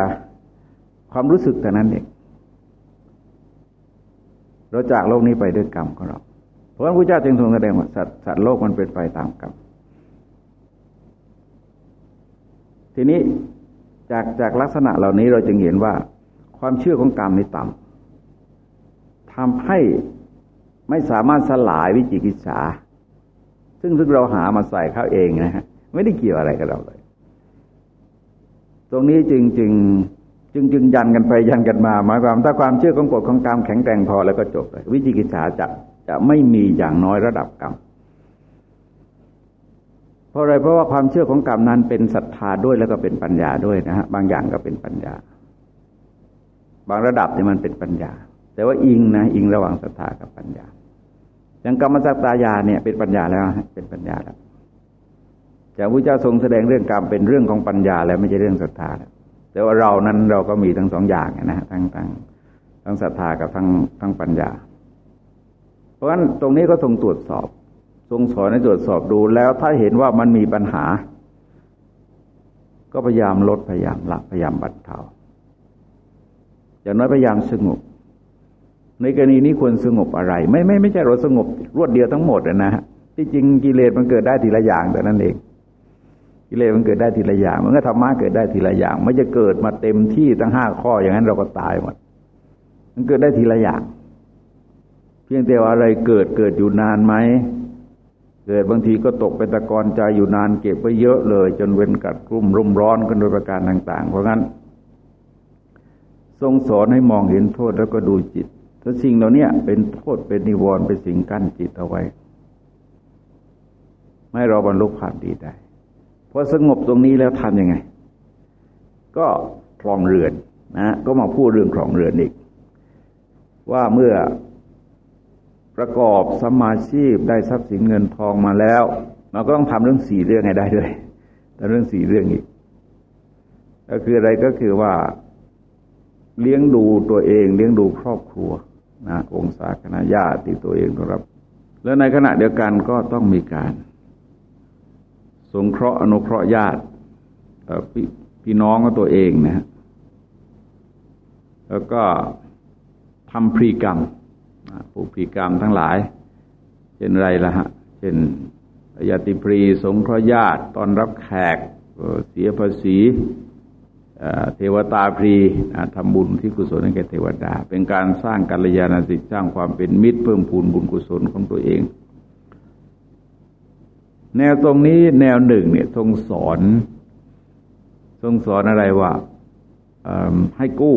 S1: ความรู้สึกแต่นั้นเองเราจากโลกนี้ไปด้วยกรรมของเรา เพราะฉะนั้นพระเจ้าจึงทรงแสดงว่าสัตว์สัตว์โลกมันเป็นไปตามกรรม ทีนี้จากจากลักษณะเหล่านี้เราจึงเห็นว่า ความเชื่อของกรรมนี่ต่ำทำให้ไม่สามารถสลายวิจิกิจฉาซึ่งซึ่งเราหามาใส่เข้าเองนะฮะไม่ได้เกี่ยวอะไรกับเราเลย ตรงนี้จึงจึงจึงจึงยันกันไปยันกันมา หมายความถ้าความเชื่อของกฎของกรรมแข็งแกร่งพอแล้วก็จบเลยวิจิกิจฉาจะจะไม่มีอย่างน้อยระดับกรรม ราะอะไรเพราะว่าความเชื่อของกรรมนั้นเป็นศรัทธาด้วยแล้วก็เป็นปัญญาด้วยนะฮะบางอย่างก็เป็นปัญญา บางระดับเนี่ยมันเป็นปัญญา แต่ว่าอิงนะอิงระหว่างศรัทธากับปัญญาอย่างกรรมสัตตายาเนี่ยเป็นปัญญาแล้วเป็นปัญญาแล้วจากพระเจ้าทรงแสดงเรื่องกรรมเป็นเรื่องของปัญญาแล้วไม่ใช่เรื่องศรัทธาแล้วแต่ว่าเรานั้นเราก็มีทั้งสองอย่างนะทั้งทั้งทั้งศรัทธากับทั้งทั้งปัญญา เพราะฉะนั้นตรงนี้ก็ทรงตรวจสอบ ทรงสอนให้ตรวจสอบดูแล้วถ้าเห็นว่ามันมีปัญหา ก็พยายามลดพยายามละพยายามบรรเทาอย่างน้อยพยายามสงบ ในกรณีนี้ควรสงบอะไร ไม่ไม่ไม่ใช่เราสงบรวดเดียวทั้งหมดนะฮะที่จริงกิเลสมันเกิดได้ทีละอย่างแต่นั้นเองกิเลสมันเกิดได้ทีละอย่าง มันก็ธรรมะเกิดได้ทีละอย่าง ไม่จะเกิดมาเต็มที่ทั้งห้าข้ออย่างนั้นเราก็ตายหมด มันเกิดได้ทีละอย่าง เพียงแต่ว่าอะไรเกิดเกิดอยู่นานไหม เกิดบางทีก็ตกเป็นตะกอนใจอยู่นานเก็บไว้เยอะเลย จนเว้นกัดกลุ่มรุ่มร้อนกันโดยประการต่าง ๆ เพราะงั้น ทรงสอนให้มองเห็นโทษแล้วก็ดูจิตถ้าสิ่งเหล่านี้เป็นโทษเป็นนิวรณ์เป็นสิ่งกั้นจิตเอาไว้ ไม่เราบรรลุความดีได้พอสงบตรงนี้แล้วทำยังไง ก็คลองเรือนนะ ก็มาพูดเรื่องคลองเรือนอีก ว่าเมื่อ ประกอบสมาชีพได้ทรัพย์สินเงินทองมาแล้วเราก็ต้องทำเรื่องสี่เรื่องให้ได้ด้วยแต่เรื่องสี่เรื่องอีก ก็คืออะไรก็คือว่าเลี้ยงดูตัวเอง เลี้ยงดูครอบครัวนะองศาคณะญาติตัวเองนะครับ แล้วในขณะเดียวกันก็ต้องมีการ สงเคราะห์อนุเคราะห์ญาติพพี่น้องของตัวเองนะฮะแล้วก็ทำพรีกรรม ผูกพีกรรมทั้งหลาย เช่นไรละฮะ เช่นญาติพรีสงเคราะห์ญาติตอนรับแขกเสียภาษีเทวตาพรีทำบุญที่กุศลให้แก่เทวดา เป็นการสร้างกัลยาณสิทธิ์สร้างความเป็นมิตรเพิ่มพูนบุญกุศลของตัวเอง แนวตรงนี้แนวหนึ่งเนี่ยทรงสอน ทรงสอนอะไรว่าให้กู้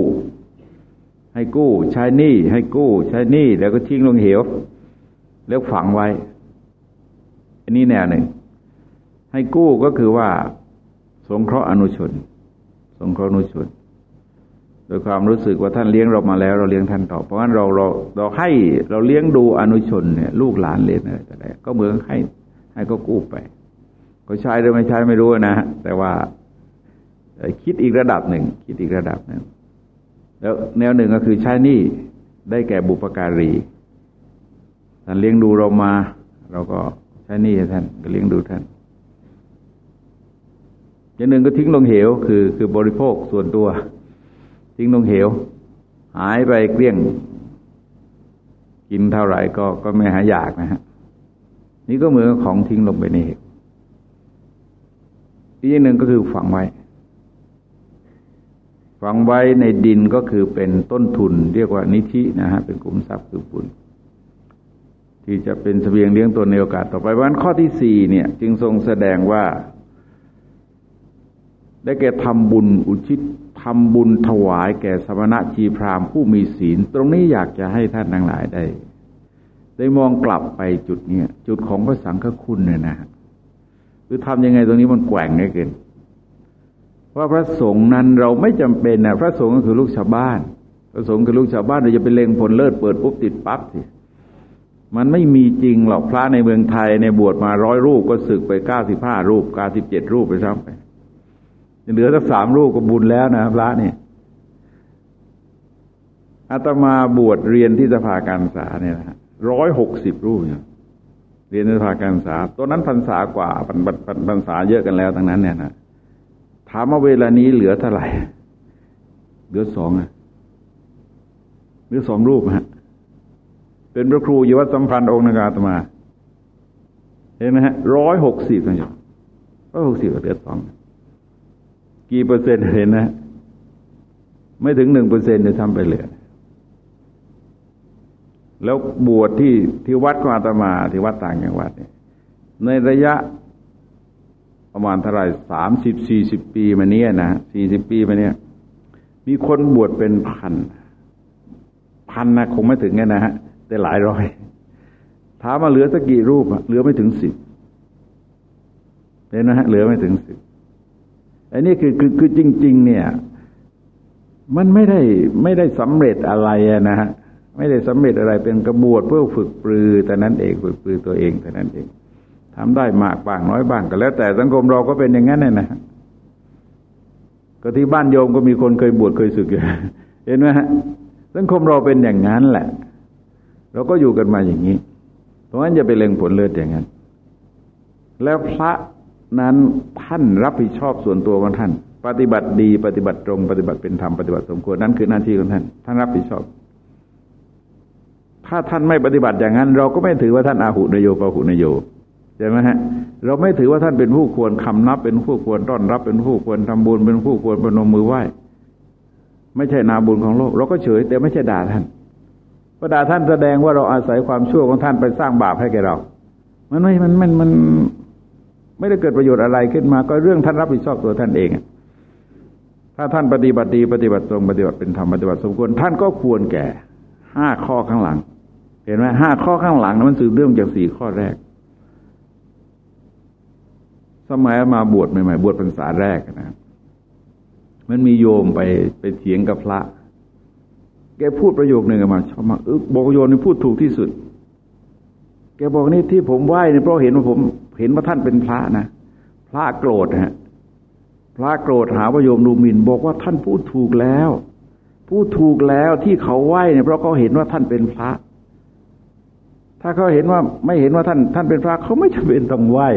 S1: ให้กู้ใช้หนี้ให้กู้ใช้หนี้แล้วก็ทิ้งลงเหว แล้วฝังไว้ อันนี้แนวหนึ่ง ให้กู้ก็คือว่า สงเคราะห์อนุชน สงเคราะห์อนุชน โดยความรู้สึกว่าท่านเลี้ยงเรามาแล้ว เราเลี้ยงท่านต่อ เพราะฉะนั้นเราเราเราให้เราเลี้ยงดูอนุชนเนี่ยลูกหลานเลี้ยงอะไรแต่ใดก็เหมือนให้ ให้ก็กู้ไปเขาใช้หรือไม่ใช้ไม่รู้นะแต่ว่าคิดอีกระดับหนึ่ง คิดอีกระดับหนึ่ง แล้วแนวหนึ่งก็คือใช้นี่ได้แก่บุปการีท่านเลี้ยงดูเรามา เราก็ใช้นี่ให้ท่านก็เลี้ยงดูท่านอย่างหนึ่งก็ทิ้งลงเหว คือคือบริโภคส่วนตัว ทิ้งลงเหว หายไปเกลี้ยง กินเท่าไหร่ก็ก็ไม่หายอยากนะฮะนี่ก็เหมือนของทิ้งลงไปในเหวอีกอย่างหนึ่งก็คือฝังไว้ ฝังไว้ในดินก็คือเป็นต้นทุน เรียกว่านิธินะฮะเป็นกลุ่มทรัพย์คือบุญที่จะเป็นสเสบียงเลี้ยงตัวในโอกาสต่อไปวันข้อที่สี่เนี่ย จึงทรงแสดงว่า ได้แก่ทำบุญอุทิศทำบุญถวายแก่สมณะจีพรามผู้มีศีล ตรงนี้อยากจะให้ท่านทั้งหลายได้ ได้มองกลับไปจุดเนี้ยจุดของพระสังฆคุณเนี่ยนะคือทำยังไงตรงนี้มันแกว่งไงเกิน ว่าพระสงฆ์นั้นเราไม่จำเป็นนะพระสงฆ์ก็คือลูกชาวบ้าน พระสงฆ์คือลูกชาวบ้านเราจะไปเล็งผลเลิศเปิดปุ๊บติดปั๊บสิมันไม่มีจริงหรอกพระในเมืองไทยในบวชมาร้อยรูปก็ศึกไปเก้าสิบห้ารูปเก้าสิบเจ็ดรูปไปซ้ำไปเหลือสักสามรูปก็บุญแล้วนะพระนี่อาตมาบวชเรียนที่สภาการศึกษาเนี่ยนะร้อยหกสิบรูปเนี่ยเรียนในภาการศึกษาตัวนั้นพรรษากว่าพรรษาเยอะกันแล้วทั้งนั้นเนี่ยนะ ถามว่าเวลานี้เหลือเท่าไหร่ เหลือสองอะเหลือสองรูปฮะ เป็นพระครูยวัดสัมพันธ์องค์นากาตมา เห็นไหมฮะร้อยหกสิบกันอยู่ร้อยหกสิบเหลือสอง กี่เปอร์เซ็นต์เห็นนะ ไม่ถึงหนึ่งเปอร์เซ็นต์จะทำไปเหลือแล้วบวชที่ที่วัดกอาตมาที่วัดต่างจังหวัดเนี่ยในระยะ ประมาณเท่าไรสามสิบสี่สิบปีมาเนี้ยนะสี่สิบปีมาเนี้ยมีคนบวชเป็นพัน พันนะคงไม่ถึงไงนะฮะ แต่หลายร้อยถามมาเหลือสักกี่รูปเหลือไม่ถึงสิบเห็นนะฮะเหลือไม่ถึงสิบอันนี้คือคือคือจริง ๆ เนี่ย มันไม่ได้ไม่ได้สำเร็จอะไรนะฮะไม่ได้สำเร็จอะไรเป็นกระบวดเพื่อฝึกปรือแต่นั้นเองฝึกปรือตัวเองแต่นั้นเอง ทำได้มากบ้างน้อยบ้างก็แล้ว แต่สังคมเราก็เป็นอย่างนั้นน่นะก็ที่บ้านโยมก็มีคนเคยบวชเคยสึกอยู่เห็นไหมฮะสังคมเราเป็นอย่างนั้นแหละ เราก็อยู่กันมาอย่างนี้เพราะฉะนั้นจะไปเล็งผลเลือดอย่างนั้น แล้วพระนั้นท่านรับผิดชอบส่วนตัวของท่าน ปฏิบัติดี ปฏิบัติตรง ปฏิบัติเป็นธรรมปฏิบัติสมควรนั่นคือหน้าที่ของท่าน ท่านรับผิดชอบ ถ้าท่านไม่ปฏิบัติอย่างนั้น เราก็ไม่ถือว่าท่านอาหุนโยปหุนโย ช่ไหมฮะเราไม่ถือว่าท่านเป็นผู้ควรคำนับ เป็นผู้ควรต้อนรับ เป็นผู้ควรทำบุญ เป็นผู้ควรประนมมือไหว้ไม่ใช่นาบุญของโลก เราก็เฉย แต่ไม่ใช่ด่าท่านพระด่าท่านแสดงว่าเราอาศัยความชั่วของท่านไปสร้างบาปให้แกเรา มันไม่มันมันมันไม่ได้เกิดประโยชน์อะไรขึ้นมา ก็เรื่องท่านรับผิดชอบตัวท่านเองถ้าท่านปฏิบัติดีปฏิบัติตรงปฏิบัติเป็นธรรมปฏิบัติสมควรท่านก็ควรแก่ห้าข้อข้างหลัง เห็นไหมห้าข้อข้างหลังนั้นมันสืบเรื่องจากสี่ข้อแรก สมัยมาบวชใหม่ๆบวชพรรษาแรกนะมันมีโยมไปไปเถียงกับพระ แกพูดประโยคหนึ่งมาชอบมาเออบอกโยมนี่พูดถูกที่สุด แกบอกนี่ที่ผมไหว้เนี่ยเพราะเห็นว่าผม เห็นว่าท่านเป็นพระนะพระโกรธฮะพระโกรธหาว่าโยมดูหมิ่น บอกว่าท่านพูดถูกแล้ว พูดถูกแล้วที่เขาไหว้เนี่ยเพราะเขาเห็นว่าท่านเป็นพระ ถ้าเขาเห็นว่าไม่เห็นว่าท่านท่านเป็นพระเขาไม่จำเป็นต้องไหว้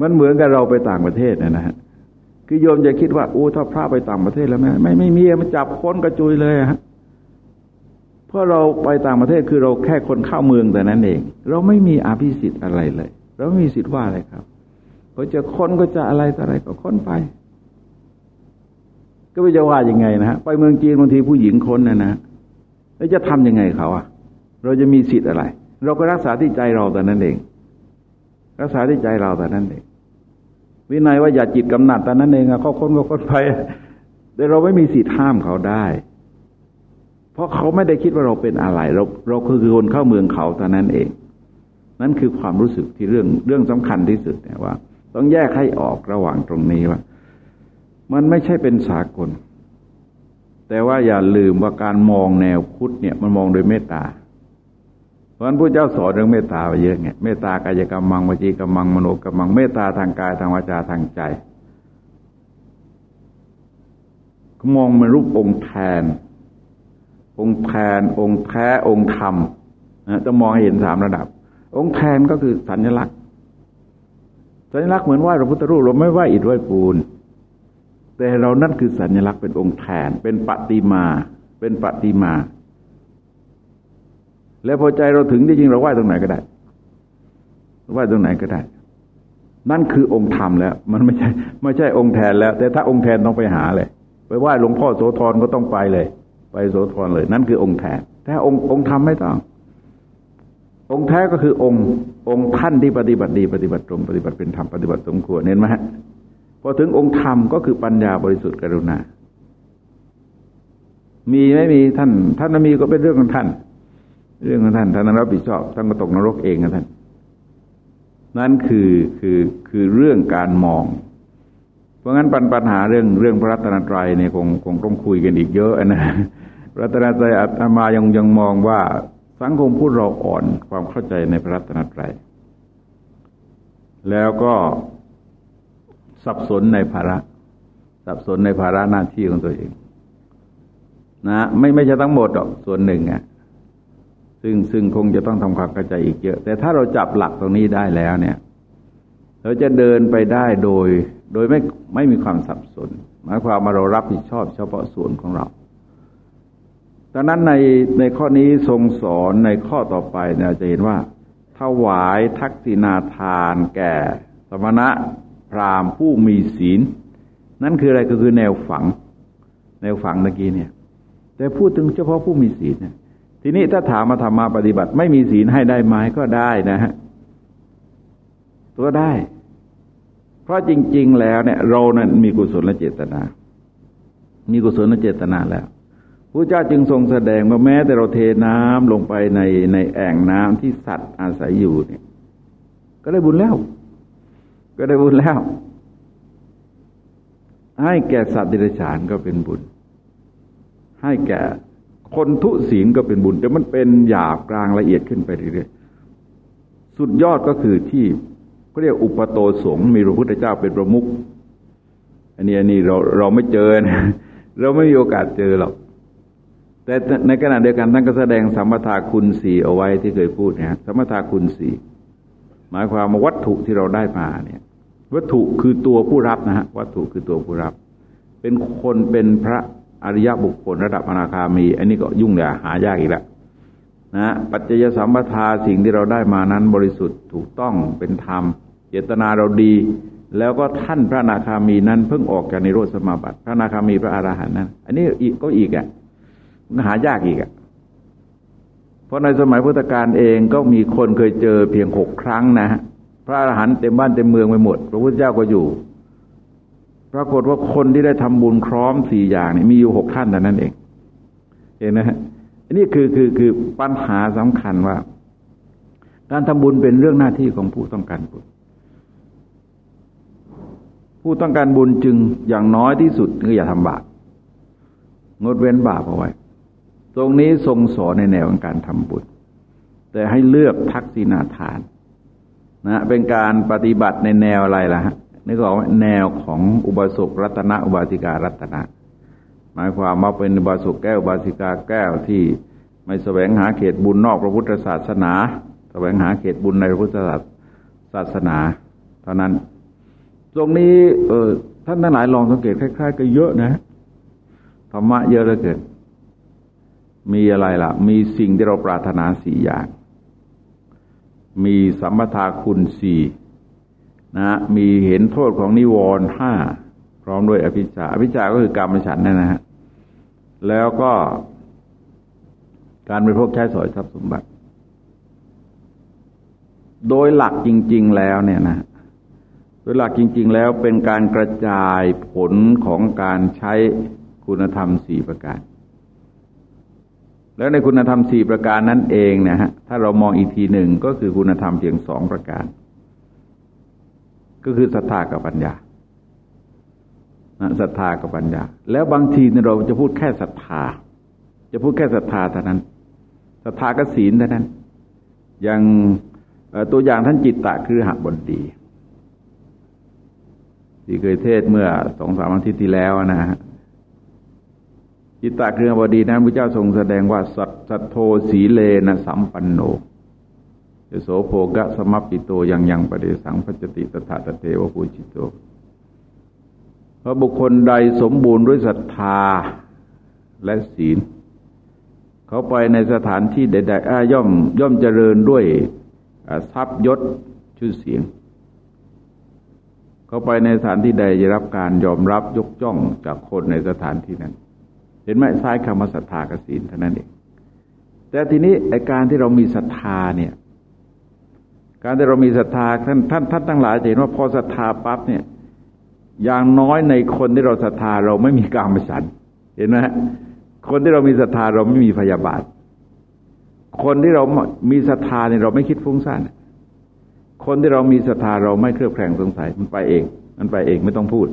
S1: มันเหมือนกับเราไปต่างประเทศนะนะฮะคือโยมจะคิดว่าโอ้ถ้าพระไปต่างประเทศแล้วไม่ไม่ไม่มีมันจับค้นกระจุยเลยฮะเพราะเราไปต่างประเทศคือเราแค่คนเข้าเมืองแต่นั้นเอง เราไม่มีอาภิสิทธิ์อะไรเลย เราไม่มีสิทธิ์ว่าอะไรครับเขาจะค้นก็จะอะไรออะไรก็ค้นไป ก็ไม่จะว่ายังไงนะฮะไปเมืองจีนบางทีผู้หญิงค้นนะนะแล้วจะทํำยังไงเขาอะ เราจะมีสิทธิ์อะไร เราก็รักษาที่ใจเราแต่นั้นเอง รักษาที่ใจเราแต่นั้นเอง วินัยว่าอย่าจิตกำหนัดแต่นั้นเองอะเขาคนก็คนไปแต่เราไม่มีสิทธิ์ห้ามเขาได้ เพราะเขาไม่ได้คิดว่าเราเป็นอะไร เราเราคือคนเข้าเมืองเขาแต่นั้นเอง นั่นคือความรู้สึกที่เรื่องเรื่องสำคัญที่สุดเนี่ยว่า ต้องแยกให้ออกระหว่างตรงนี้ว่า มันไม่ใช่เป็นสากล แต่ว่าอย่าลืมว่าการมองแนวพุทธเนี่ย มันมองโดยเมตตา เพราะฉะนั้นพระเจ้าสอนเรื่องเมตตาไปเยอะไงเมตตากายกรรมังวจีกรรมังมโนกรรมังเมตตาทางกายทางวาจาทางใจมองมันรูปองค์แทน องค์แทนองค์แท้องค์ธรรมนะต้องมองให้เห็นสามระดับ องค์แทนก็คือสัญลักษณ์ สัญลักษณ์เหมือนไหว้พระพุทธรูปเราไม่ไหว้อิฐไหว้ปูน แต่เรานั่นคือสัญลักษณ์เป็นองค์แทน เป็นปฏิมา เป็นปฏิมา แล้วพอใจเราถึงที่จริงเราไหว้ตรงไหนก็ได้ไหว้ตรงไหนก็ได้ นั่นคือองค์ธรรมแล้ว มันไม่ใช่ไม่ใช่องค์แทนแล้ว แต่ถ้าองค์แทนต้องไปหาเลย ไปไหว้หลวงพ่อโสธรก็ต้องไปเลย ไปโสธรเลย นั่นคือองค์แทนแต่องค์องค์ธรรมไม่ต้อง องค์แท้ก็คือองค์องค์ท่านที่ปฏิบัติดีปฏิบัติตรงปฏิบัติเป็นธรรมปฏิบัติสมควรเห็นไหมฮะพอถึงองค์ธรรมก็คือปัญญาบริสุทธิ์กรุณา มีไม่มีท่าน ท่านไม่มีก็เป็นเรื่องของท่าน เรื่องของท่านท่านรับผิดชอบท่านก็ตกนรกเองนะท่าน นั่นคือคือคือเรื่องการมอง เพราะงั้นปัญปัญหาเรื่องเรื่องพระรัตนตรัยเนี่ยคงคงต้องคุยกันอีกเยอะนะพระรัตนตรัยอามายังยังมองว่าสังคมพูดเราอ่อนความเข้าใจในพระรัตนตรัย แล้วก็สับสนในภาระ สับสนในภาระหน้าที่ของตัวเอง นะ ไม่ไม่ใช่ทั้งหมดหรอกส่วนหนึ่งอะ ซึ่งซึ่งคงจะต้องทำความเข้าใจอีกเยอะ แต่ถ้าเราจับหลักตรงนี้ได้แล้วเนี่ย เราจะเดินไปได้โดย โดยไม่ไม่มีความสับสน หมายความว่าเรารับผิดชอบเฉพาะส่วนของเราตดังนั้นในในข้อนี้ทรงสอนในข้อต่อไปเนี่ยจะเห็นว่า ถวายทักษิณาทานแก่ สมณะพราหมณ์ผู้มีศีล นั่นคืออะไรก็คือแนวฝัง แนวฝังเมื่อกี้เนี่ย แต่พูดถึงเฉพาะผู้มีศีลเนี่ย ทีนี้ถ้าถามมาทำมาปฏิบัติ ไม่มีศีลให้ได้ไหมก็ได้นะฮะตัวได้ เพราะจริง ๆ แล้วเนี่ย เรานั้นมีกุศลเจตนา มีกุศลเจตนาแล้วพระเจ้าจึงทรงแสดงว่าแม้แต่เราเทน้ำลงไปในในแอ่งน้ำที่สัตว์อาศัยอยู่เนี่ย ก็ได้บุญแล้ว ก็ได้บุญแล้ว ให้แก่สัตว์ดิเรกชันก็เป็นบุญ ให้แก่ คนทุศีลก็เป็นบุญ แต่มันเป็นหยาบกลางละเอียดขึ้นไปเรื่อยๆ สุดยอดก็คือที่เขาเรียกอุปโตสงมีพระพุทธเจ้าเป็นประมุข อันนี้อันนี้เราเราไม่เจอนะเราไม่มีโอกาสเจอหรอก แต่ในขณะเดียวกันท่านก็แสดงสัมมาทาคุณสี่เอาไว้ที่เคยพูดนะสัมมาทาคุณสี่หมายความว่าวัตถุที่เราได้มาเนี่ย วัตถุคือตัวผู้รับนะฮะวัตถุคือตัวผู้รับ เป็นคนเป็นพระ อริยบุคคลระดับอนาคามี อันนี้ก็ยุ่งเลยหายากอีกแล้วนะปัจจยสัมปทาสิ่งที่เราได้มานั้นบริสุทธิ์ถูกต้องเป็นธรรม เจตนาเราดี แล้วก็ท่านพระอนาคามีนั้นเพิ่งออกจากนิโรธสมาบัติ พระอนาคามีพระอรหันต์นั้น อันนี้อีกก็อีกอะหายากอีกอะเพราะในสมัยพุทธกาลเองก็มีคนเคยเจอเพียงหกครั้งนะฮะพระอรหันต์เต็มบ้านเต็มเมืองไปหมด พระพุทธเจ้าก็อยู่ ปรากฏว่าคนที่ได้ทำบุญคร้อมสี่อย่างนี่มีอยู่หกท่านแต่นั้นเอง เห็นนะฮะอันนี้คือคือคือปัญหาสำคัญว่า การทำบุญเป็นเรื่องหน้าที่ของผู้ต้องการบุญ ผู้ต้องการบุญจึงอย่างน้อยที่สุดคืออย่าทำบาปงดเว้นบาปเอาไว้ ตรงนี้ทรงสอนในแนวของการทำบุญ แต่ให้เลือกทักษิณาทานนะเป็นการปฏิบัติในแนวอะไรล่ะฮะ นี่ก็ว่าแนวของอุบาสกรัตนะอุบาสิการัตนะ หมายความว่าเป็นอุบาสกแก้วอุบาสิกาแก้วที่ไม่แสวงหาเขตบุญนอกพระพุทธศาสนา แสวงหาเขตบุญในพระพุทธศาสนา เท่านั้น ตรงนี้เออท่านทั้งหลายลองสังเกตคล้ายๆก็เยอะนะธรรมะเยอะเหลือเกินมีอะไรล่ะ มีสิ่งที่เราปรารถนาสี่อย่าง มีสัมปทาคุณสี่ นะมีเห็นโทษของนิวรณ์ห้าพร้อมด้วยอภิชาอภิชาก็คือกรรมฉันนั่นนะฮะแล้วก็การบริโภคใช้สอยทรัพย์สมบัติ โดยหลักจริง ๆ แล้วเนี่ยนะ โดยหลักจริง ๆ แล้วเป็นการกระจายผลของการใช้คุณธรรมสี่ประการ แล้วในคุณธรรมสี่ประการนั้นเองนะฮะ ถ้าเรามองอีกทีหนึ่งก็คือคุณธรรมเพียงสองประการ ก็คือศรัทธากับปัญญาศรัทธากับปัญญา แล้วบางทีเราจะพูดแค่ศรัทธา จะพูดแค่ศรัทธาเท่านั้นศรัทธากับศีลเท่านั้น อย่างตัวอย่างท่านจิตตะคือหักบดีที่เคยเทศเมื่อสองสามอาทิตย์ที่แล้วนะฮะจิตตะเครือบดีนั้นพระเจ้าทรงแสดงว่าสัตสโทสีเลนะสัมปันโน ยโสโภกะสมัปปิโตยังยังปเดสังพัจติตถาตเทวปุจิตโตพระบุคคลใดสมบูรณ์ด้วยศรัทธาและศีล เขาไปในสถานที่ใดๆย่อมย่อมเจริญด้วยทรัพยศชื่อเสียง เขาไปในสถานที่ใดจะรับการยอมรับยกย่องจากคนในสถานที่นั้น เห็นไหมซ้ายคำว่าศรัทธากับศีลเท่านั้นเองแต่ทีนี้ไอการที่เรามีศรัทธาเนี่ย การที่เรามีศรัทธาท่านท่านท่านทั้งหลายเห็นว่าพอศรัทธาปั๊บเนี่ย อย่างน้อยในคนที่เราศรัทธาเราไม่มีการมฉันเห็นไหมคนที่เรามีศรัทธาเราไม่มีพยาบาท คนที่เรามีศรัทธาเนี่ยเราไม่คิดฟุ้งซ่านคนที่เรามีศรัทธาเราไม่เครือบแคลงสงสัยมันไปเอง มันไปเองไม่ต้องพูด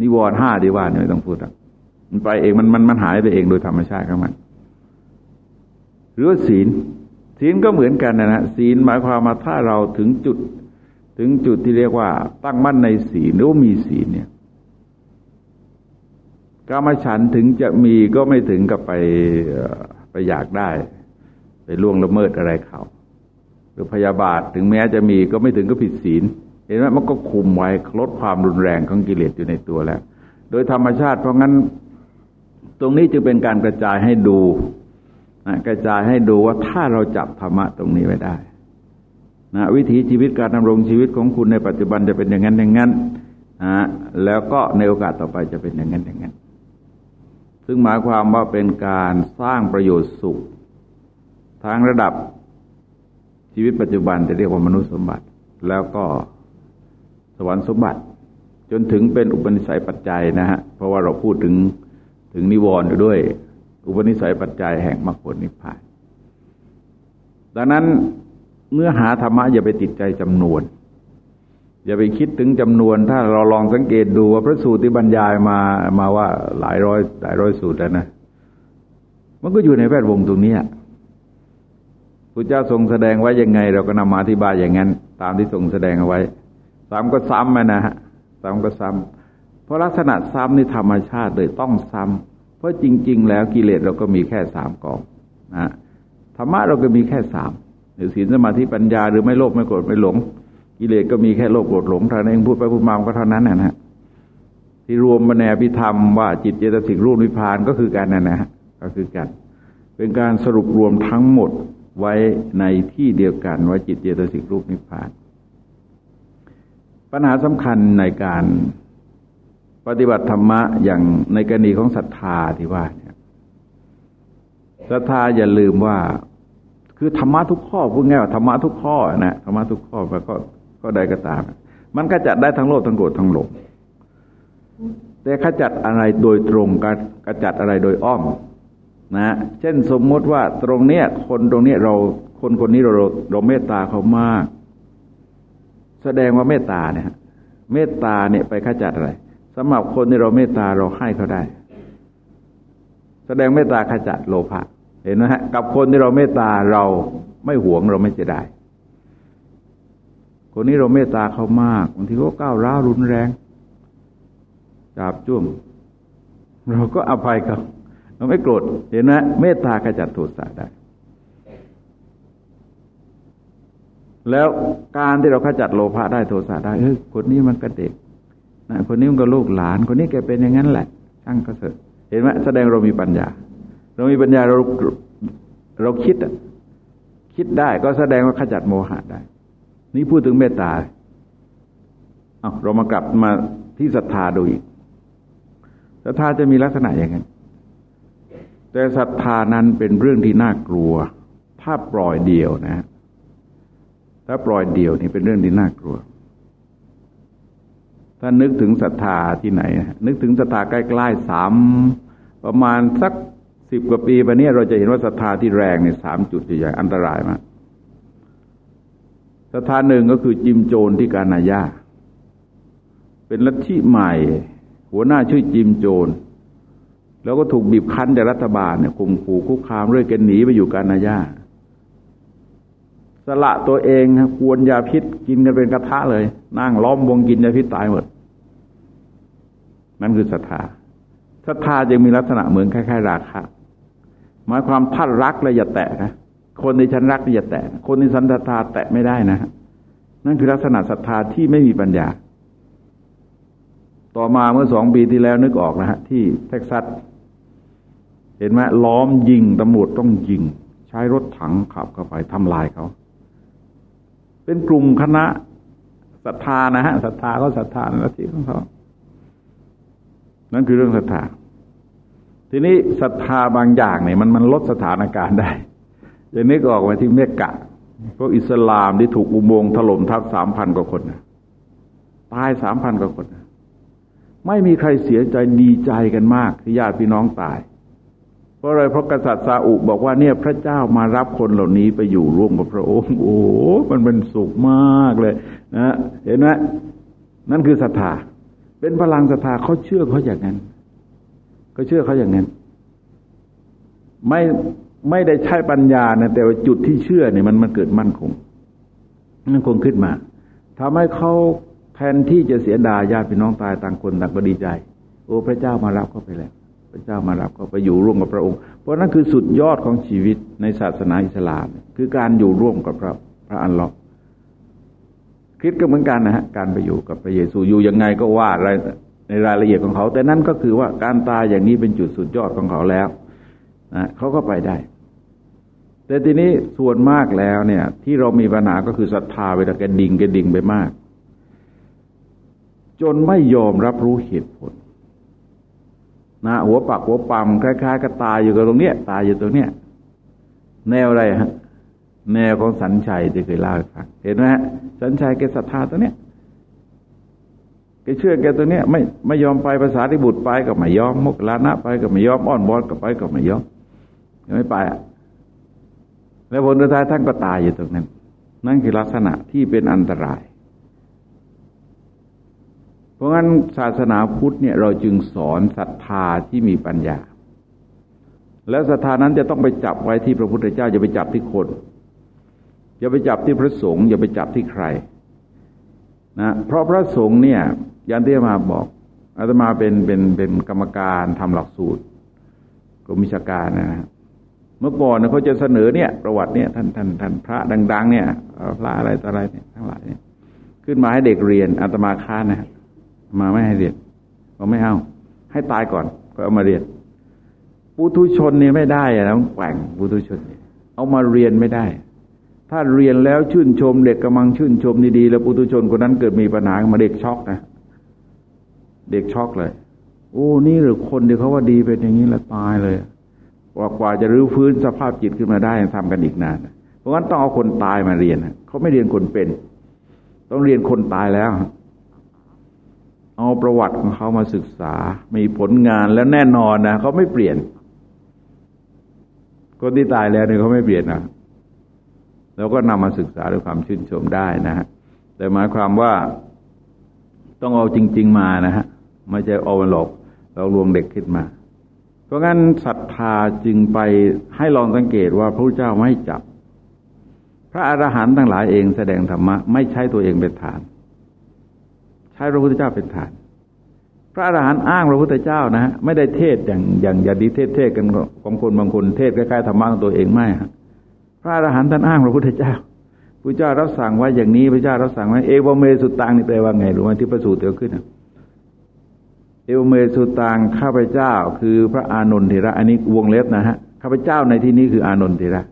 S1: นิวรณ์ห้าดีว่าเนี่ยไม่ต้องพูดอะมันไปเองมันมันมันหายไปเองโดยธรรมชาติของมันหรือว่าศีล ศีลก็เหมือนกันนะนะศีลหมายความมาถ้าเราถึงจุด ถึงจุดที่เรียกว่า ตั้งมั่นในศีลหรือมีศีลเนี่ยกามฉันถึงจะมีก็ไม่ถึงกับไปไปอยากได้ ไปล่วงละเมิดอะไรเขาหรือพยาบาทถึงแม้จะมีก็ไม่ถึงก็ผิดศีล เห็นไหมมันก็คุมไว้ลดความรุนแรงของกิเลสอยู่ในตัวแล้ว โดยธรรมชาติเพราะงั้น ตรงนี้จึงเป็นการกระจายให้ดู นะกระจายให้ดูว่าถ้าเราจับธรรมะตรงนี้ไว้ได้นะวิถีชีวิตการดำรงชีวิตของคุณในปัจจุบันจะเป็นอย่างนั้นอย่างนั้นนะแล้วก็ในโอกาสต่อไปจะเป็นอย่างนั้นอย่างนั้น ซึ่งหมายความว่าเป็นการสร้างประโยชน์สุข ทางระดับชีวิตปัจจุบันจะเรียกว่ามนุษย์สมบัติ แล้วก็สวรรค์สมบัติ จนถึงเป็นอุปนิสัยปัจจัยนะฮะเพราะว่าเราพูดถึงถึงนิวรณ์ด้วย อุปนิสัยปัจจัยแห่งมรรคผลนิพพาน ดังนั้นเนื้อหาธรรมะอย่าไปติดใจจำนวน อย่าไปคิดถึงจำนวน ถ้าเราลองสังเกตดูว่าพระสูตรที่บรรยายมามาว่าหลายร้อยหลายร้อยสูตรแล้วนะ มันก็อยู่ในแวดวงตรงนี้พระเจ้าทรงแสดงไว้ยังไง เราก็นำมาอธิบายอย่างนั้น ตามที่ทรงแสดงเอาไว้ ซ้ำก็ซ้ำนะฮะ ซ้ำก็ซ้ำเพราะลักษณะซ้ำนี่ธรรมชาติเลยต้องซ้ำ เพราะจริง ๆ แล้วกิเลสเราก็มีแค่สามกองนะธรรมะเราก็มีแค่สามหรือศีลสมาธิปัญญาหรือไม่โลภไม่โกรธไม่หลง กิเลสก็มีแค่โลภโกรธหลงเท่านั้นเองพูดไปพูดมาก็เท่านั้นนะฮะที่รวมมาแนพิธรรมว่าจิตเจตสิกรูปนิพพานก็คือการนั่นนะฮะก็คือการเป็นการสรุปรวมทั้งหมดไว้ในที่เดียวกันว่าจิตเจตสิกรูปนิพพาน ปัญหาสำคัญในการ ปฏิบัติธรรมะอย่างในกรณีของศรัทธาที่ว่าเนี่ยศรัทธาอย่าลืมว่า คือธรรมะทุกข้อพูดง่ายว่าธรรมะทุกข้อนะธรรมะทุกข้อก็ก็ได้ก็ตาม มันก็จัดได้ทั้งโลภทั้งโกรธทั้งหลงแต่ขจัดอะไรโดยตรงกระจัดอะไรโดยอ้อม นะ เช่นสมมติว่าตรงเนี้ย คนตรงเนี้ยเราคนคนนี้เราเราเมตตาเขามาก แสดงว่าเมตตาเนี่ยเมตตาเนี่ยไปขจัดอะไร สำหรับคนที่เราเมตตาเราให้เขาได้ แสดงเมตตาขจัดโลภะเห็นไหมฮะกับคนที่เราเมตตาเราไม่หวงเราไม่จะได้ คนนี้เราเมตตาเขามากบางทีเขาก้าวร้าวรุนแรงจับจุ่มเราก็อภัยเขาเราไม่โกรธเห็นไหมเมตตาขจัดโทสะได้ แล้วการที่เราขจัดโลภะได้โทสะได้เฮ้ยคนนี้มันก็เด็ก นะคนนี้มันก็ลูกหลาน คนนี้แกเป็นอย่างนั้นแหละช่างก็เสร็จเห็นไหมแสดงเรามีปัญญา เรามีปัญญาเราเราคิดอะคิดได้ก็แสดงว่าขจัดโมหะได้ นี่พูดถึงเมตตาเอาเรามากลับมาที่ศรัทธาดูอีกศรัทธาจะมีลักษณะอย่างนั้นแต่ศรัทธานั้นเป็นเรื่องที่น่ากลัว ถ้าปล่อยเดียวนะ ถ้าปล่อยเดียวนี่เป็นเรื่องที่น่ากลัว ถ้านึกถึงศรัทธาที่ไหน นึกถึงศรัทธาใกล้ๆสามประมาณสักสิบกว่าปีไปนี้เราจะเห็นว่าศรัทธาที่แรงเนี่ยสามจุดใหญ่อันตรายมากศรัทธาหนึ่งก็คือจิมโจรที่กานาญาเป็นลัทธิใหม่ หัวหน้าชื่อจิมโจรแล้วก็ถูกบีบคั้นจากรัฐบาลเนี่ยข่มขู่คุกคามเรื่อยกันหนีไปอยู่กานาญาสละตัวเองครับกวนยาพิษกินกันเป็นกระทะเลย นั่งล้อมวงกินยาพิษตายหมด นั่นคือศรัทธาศรัทธาจะมีลักษณะเหมือนคล้ายๆ ราคะหมายความท่านรักแล้วอย่าแตะนะคนในฉันรักอย่าแตะ คนในสันทธาแตะไม่ได้นะนั่นคือลักษณะศรัทธาที่ไม่มีปัญญา ต่อมาเมื่อสองปีที่แล้วนึกออกนะฮะที่เท็กซัสเห็นไหมล้อมยิงตำรวจต้องยิง ใช้รถถังขับเข้าไปทำลายเขา เป็นกลุ่มคณะ ศรัทธานะฮะศรัทธาก็ศรัทธาในลัทธิของเขานั่นคือเรื่องศรัทธา ทีนี้ศรัทธาบางอย่างเนี่ยมันมันลดสถานการณ์ได้อย่างนี้ก็ออกมาที่เมกะพวกอิสลามที่ถูกอุโมงค์ถล่มทับสามพันกว่าคนนะตายสามพันกว่าคนนะไม่มีใครเสียใจดีใจกันมากที่ญาติพี่น้องตาย เพราะอะไรเพราะกษัตริย์ซาอุบอกว่าเนี่ยพระเจ้ามารับคนเหล่านี้ไปอยู่ร่วมกับพระองค์ โอ้มันเป็นสุขมากเลยนะเห็นไหมนั่นคือศรัทธา เป็นพลังศรัทธาเขาเชื่อเขาอย่างนั้นเขาเชื่อเขาอย่างนั้น ไม่ไม่ได้ใช้ปัญญานะแต่ว่าจุดที่เชื่อเนี่ยมันมันเกิดมั่นคงมั่นคงขึ้นมาทำให้เขาแทนที่จะเสียดายญาติพี่น้องตายต่างคนต่างก็ดีใจ โอ้พระเจ้ามารับเขาไปแล้ว ระเจ้ามารับก็ไปอยู่ร่วมกับพระองค์ เพราะนั่นคือสุดยอดของชีวิตในศาสนาอิสลาม คือการอยู่ร่วมกับพระพระอัลลอฮ์คิดก็เหมือนกันนะฮะการไปอยู่กับพระเยซูอยู่ยังไงก็ว่าอะไรในรายละเอียดของเขา แต่นั่นก็คือว่าการตายอย่างนี้เป็นจุดสุดยอดของเขาแล้วนะเขาก็ไปได้ แต่ทีนี้ส่วนมากแล้วเนี่ย ที่เรามีปัญหาก็คือศรัทธาเวลาแกดิ่งแกดิ่งไปมาก จนไม่ยอมรับรู้เหตุผล นะหัวปักหัวปั๊มคล้ายๆกับตายอยู่กับตรงเนี้ย ตายอยู่ตรงเนี้ยแนวอะไรฮะแนวของสันชัยที่เคยเล่าให้ฟังเห็นไหมฮะสันชัยแกศรัทธาตัวเนี้ยแกเชื่อแกตัวเนี้ยไม่ไม่ยอมไปภาษาที่บุตรไปก็ไม่ยอมมกลานะไปก็ไม่ยอมอ้อนบอนก็ไปก็ไม่ยอมยังไม่ไปอะแล้วผลสุดท้ายท่านก็ตายอยู่ตรงนั้น นั่นคือลักษณะที่เป็นอันตราย เพราะงั้นศาสนาพุทธเนี่ยเราจึงสอนศรัทธาที่มีปัญญา แล้วศรัทธานั้นจะต้องไปจับไว้ที่พระพุทธเจ้าอย่าไปจับที่คนอย่าไปจับที่พระสงฆ์อย่าไปจับที่ใครนะเพราะพระสงฆ์เนี่ยยันที่มาบอกอาตมาเป็นเป็นเป็นกรรมการทำหลักสูตรกรมวิชาการนะฮะเมื่อก่อนเขาจะเสนอเนี่ยประวัติเนี่ยท่านท่านท่านพระดัง ๆ เนี่ยพระอะไรต่ออะไรเนี่ยทั้งหลายเนี่ยขึ้นมาให้เด็กเรียนอาตมาค้านนะ มาไม่ให้เรียนเราไม่เอา ให้ตายก่อนก็เอามาเรียนปุถุชนเนี่ยไม่ได้อะนะแกว่งปุถุชนเนี่ยเอามาเรียนไม่ได้ ถ้าเรียนแล้วชื่นชมเด็กกำลังชื่นชมดีๆแล้วปุถุชนคนนั้นเกิดมีปัญหามาเด็กช็อกนะเด็กช็อกเลย โอ้นี่หรือคนเดียวเขาว่าดีเป็นอย่างนี้แล้วตายเลยกว่าจะรื้อฟื้นสภาพจิตขึ้นมาได้ทำกันอีกนานเพราะงั้นต้องเอาคนตายมาเรียนเขาไม่เรียนคนเป็น ต้องเรียนคนตายแล้ว เอาประวัติของเขามาศึกษา มีผลงานแล้วแน่นอนนะเขาไม่เปลี่ยน คนที่ตายแล้วเนี่ยเขาไม่เปลี่ยนนะเราก็นำมาศึกษาด้วยความชื่นชมได้นะฮะแต่หมายความว่าต้องเอาจริง ๆมานะฮะไม่ใช่เอาหลอกเราลวงเด็กขึ้นมา เพราะงั้นศรัทธาจึงไปให้ลองสังเกตว่าพระเจ้าไม่จับ พระอรหันต์ทั้งหลายเองแสดงธรรมะ ไม่ใช่ตัวเองเป็นฐาน ใช้พระพุทธเจ้าเป็นฐาน พระอรหันต์อ้างพระพุทธเจ้านะฮะไม่ได้เทศอย่างอย่างอย่าดีเทศเทศกันของคนบางคนเทศใกล้ๆธรรมะของตัวเองไม่ฮะพระอรหันต์ท่านอ้างพระพุทธเจ้าพระเจ้ารับสั่งว่าอย่างนี้พระเจ้ารับสั่งว่าเอวเมสุตังนี่แปลว่าไงรู้ไหมที่ประสูติเกิดขึ้นนะเอวเมสุตังข้าพเจ้า คือพระอานนทิระ อันนี้วงเล็บนะฮะข้าพเจ้าในที่นี้คืออานนทิระ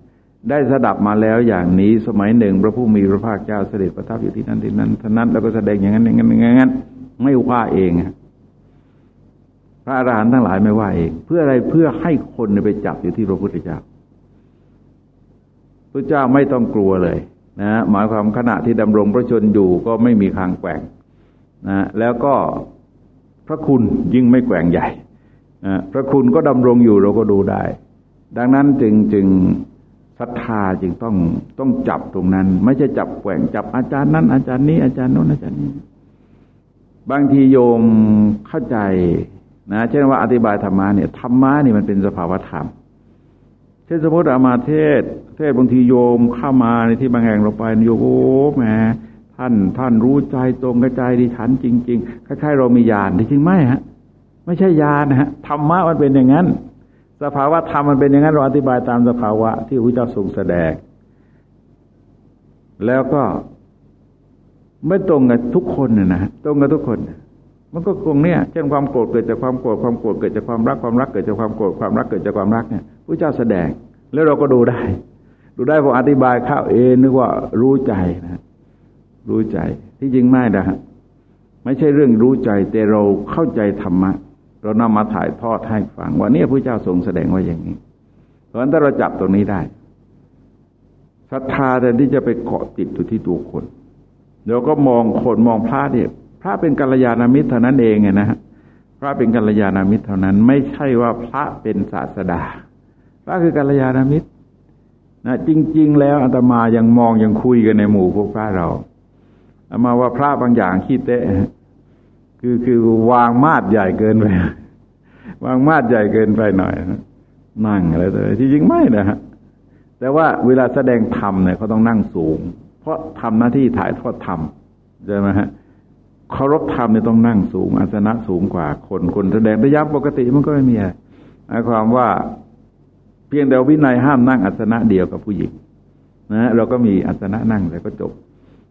S1: ได้สดับมาแล้วอย่างนี้สมัยหนึ่ง พระผู้มีพระภาคเจ้าเสด็จประทับอยู่ที่นั่นที่นั้นท่านั้นแล้วก็แสดงอย่างนั้นอย่างนั้นอย่างนั้นไม่ว่าเองพระอรหันต์ทั้งหลายไม่ว่าเอง เพื่ออะไรเพื่อให้คนไปจับอยู่ที่พระพุทธเจ้าพระเจ้าไม่ต้องกลัวเลยนะหมายความขณะที่ดำรงพระชนอยู่ก็ไม่มีคางแกว่งนะแล้วก็พระคุณยิ่งไม่แกว่งใหญ่พระคุณก็ดำรงอยู่เราก็ดูได้ ดังนั้นจึงจึง ศรัทธาจึงต้องต้องจับตรงนั้น ไม่ใช่จับแกว่งจับอาจารย์นั้น อาจารย์นี้ อาจารย์โน้นอาจารย์นี้ บางทีโยมเข้าใจนะเช่นว่าอธิบายธรรมะเนี่ยธรรมะนี่มันเป็นสภาวธรรมเช่นสมมติอามาเทศ เทศบางทีโยมเข้ามาในที่บางแห่งเราไปโยมโอ้แหมท่านท่านรู้ใจตรงกระจายดิฉันจริง ๆ คล้ายๆเรามีญาณที่จริงไม่ฮะ ไม่ใช่ญาณนะฮะธรรมะมันเป็นอย่างนั้น สภาวะธรรมมันเป็นอย่างนั้นเราอธิบายตามสภาวะที่พระเจ้าทรงแสดง แล้วก็ไม่ตรงกับทุกคนนะนะตรงกับทุกคน มันก็ตรงเนี้ยเช่นความโกรธเกิดจากความโกรธความโกรธเกิดจากความรักความรักเกิดจากความโกรธความรักเกิดจากความรักเนี่ยพระเจ้าแสดง แล้วเราก็ดูได้ ดูได้พออธิบายข้าวเองนึกว่ารู้ใจนะรู้ใจที่จริงไม่นะไม่ใช่เรื่องรู้ใจแต่เราเข้าใจธรรมะ เรานำมาถ่ายทอดให้ฟังว่านี่พระเจ้าทรงแสดงว่าอย่างนี้ เพราะฉะนั้นถ้าเราจับตรงนี้ได้ศรัทธาแทนที่จะไปเกาะติดอยู่ที่ตัวคนเราก็มองคนมองพระเนี่ยพระเป็นกัลยาณมิตรเท่านั้นเองไงนะฮะพระเป็นกัลยาณมิตรเท่านั้น ไม่ใช่ว่าพระเป็นศาสดา พระคือกัลยาณมิตรนะจริง ๆ แล้วอาตมายังมองยังคุยกันในหมู่พวกพระเรามาว่าพระบางอย่างขี้เตะ คือคือวางมาดใหญ่เกินไป วางมาดใหญ่เกินไปหน่อยนั่งอะไรต่อที่จริงไม่นะฮะแต่ว่าเวลาแสดงธรรมเนี่ยเขาต้องนั่งสูง เพราะทำหน้าที่ถ่ายทอดธรรมใช่ไหมฮะเคารพธรรมเนี่ยต้องนั่งสูงอาสนะสูงกว่าคนคนแสดงระยะปกติมันก็ไม่มีอะไรหมายความว่าเพียงแต่วินัยห้ามนั่งอาสนะเดียวกับผู้หญิงนะเราก็มีอาสนะนั่งแล้วก็จบ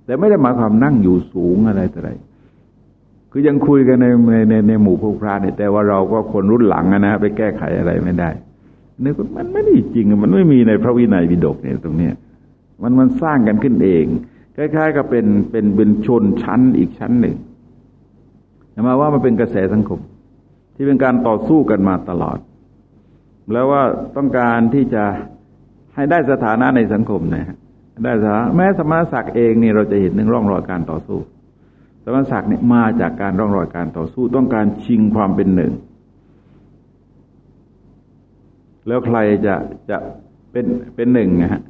S1: แต่ไม่ได้หมายความนั่งอยู่สูงอะไรแต่ไร คือยังคุยกันในในในในหมู่พวกพระเนี่ยแต่ว่าเราก็คนรุ่นหลังนะไปแก้ไขอะไรไม่ได้นึกมันไม่ได้จริงมันไม่มีในพระวินัยวิดกเนี่ยตรงเนี้ยมันมันสร้างกันขึ้นเอง คล้าย ๆ กับเป็นเป็นเป็นชนชั้นอีกชั้นหนึ่งมาว่ามันเป็นกระแสสังคม ที่เป็นการต่อสู้กันมาตลอด แล้วว่าต้องการที่จะให้ได้สถานะในสังคมนะได้สถานะแม้สมณศักดิ์เองนี่เราจะเห็นหนึ่งร่องรอยการต่อสู้ สมณศักดิ์เนี่ยมาจากการร่องรอยการต่อสู้ต้องการชิงความเป็นหนึ่ง แล้วใครจะจะเป็นเป็นหนึ่งนะฮะ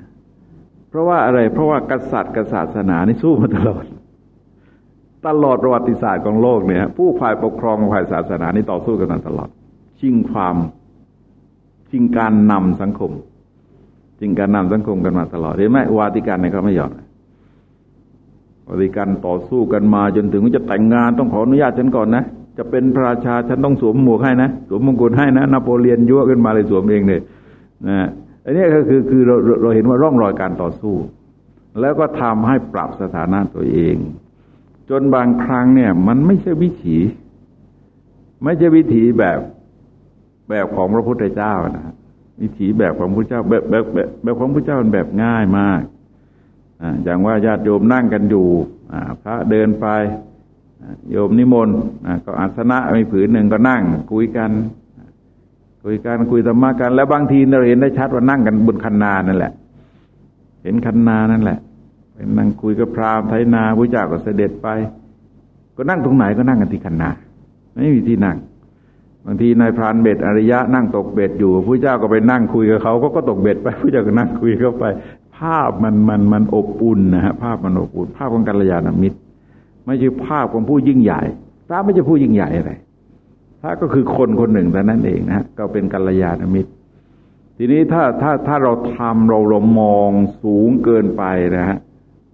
S1: เพราะว่าอะไรเพราะว่ากษัตริย์กับศาสนานี่สู้มาตลอด ตลอดประวัติศาสตร์ของโลกเนี่ย ผู้ฝ่ายปกครองฝ่ายศาสนานี่ต่อสู้กันมาตลอด ชิงความชิงการนำสังคมชิงการนำสังคมกันมาตลอดเห็นไหมวาติกันเนี่ยเขาไม่ยอม วาติกันต่อสู้กันมาจนถึงว่จะแต่งงานต้องขออนุญาตฉันก่อนนะ จะเป็นพระราชาฉันต้องสวมหมวกให้นะ สวมมงกุฎให้นะนโปเลียนยั่วขึ้นมาเลยสวมเองเลยนะอันนี้ก็คือคือเราเราเห็นว่าร่องรอยการต่อสู้ แล้วก็ทำให้ปรับสถานะตัวเอง จนบางครั้งเนี่ย มันไม่ใช่วิถี ไม่ใช่วิถีแบบแบบของพระพุทธเจ้านะวิถีแบบของพระเจ้าแบบแบบแบบแบบของพระเจ้ามันแบบง่ายมาก อย่างว่าญาติโยมนั่งกันอยู่พระเดินไปโยมนิมนต์ก็อาสนะมีผืนหนึ่งก็นั่ง คุยกัน คุยกันคุยธรรมะกัน แล้วบางทีเราเห็นได้ชัดว่านั่งกันบนคันนานั่นแหละ เห็นคันนานั่นแหละเป็นนั่งคุยกับพราหมณ์ไทนาพระเจ้าก็เสด็จไป ก็นั่งตรงไหนก็นั่งกันที่คันนา ไม่มีที่นั่ง บางทีนายพรานเบ็ดอริยะนั่งตกเบ็ดอยู่พระเจ้าก็ไปนั่งคุยกับเขาก็ก็ตกเบ็ดไปพระเจ้าก็นั่งคุยเข้าไป ภาพมันมันมันอบอุ่นนะฮะภาพมันอบอุ่น ภาพของกัลยาณมิตร ไม่ใช่ภาพของผู้ยิ่งใหญ่พระไม่ใช่ผู้ยิ่งใหญ่อะไรพระก็คือคนคนหนึ่งแต่นั้นเองนะก็เป็นกัลยาณมิตร ทีนี้ถ้าถ้าถ้าเราทำเราเรามองสูงเกินไปนะฮะ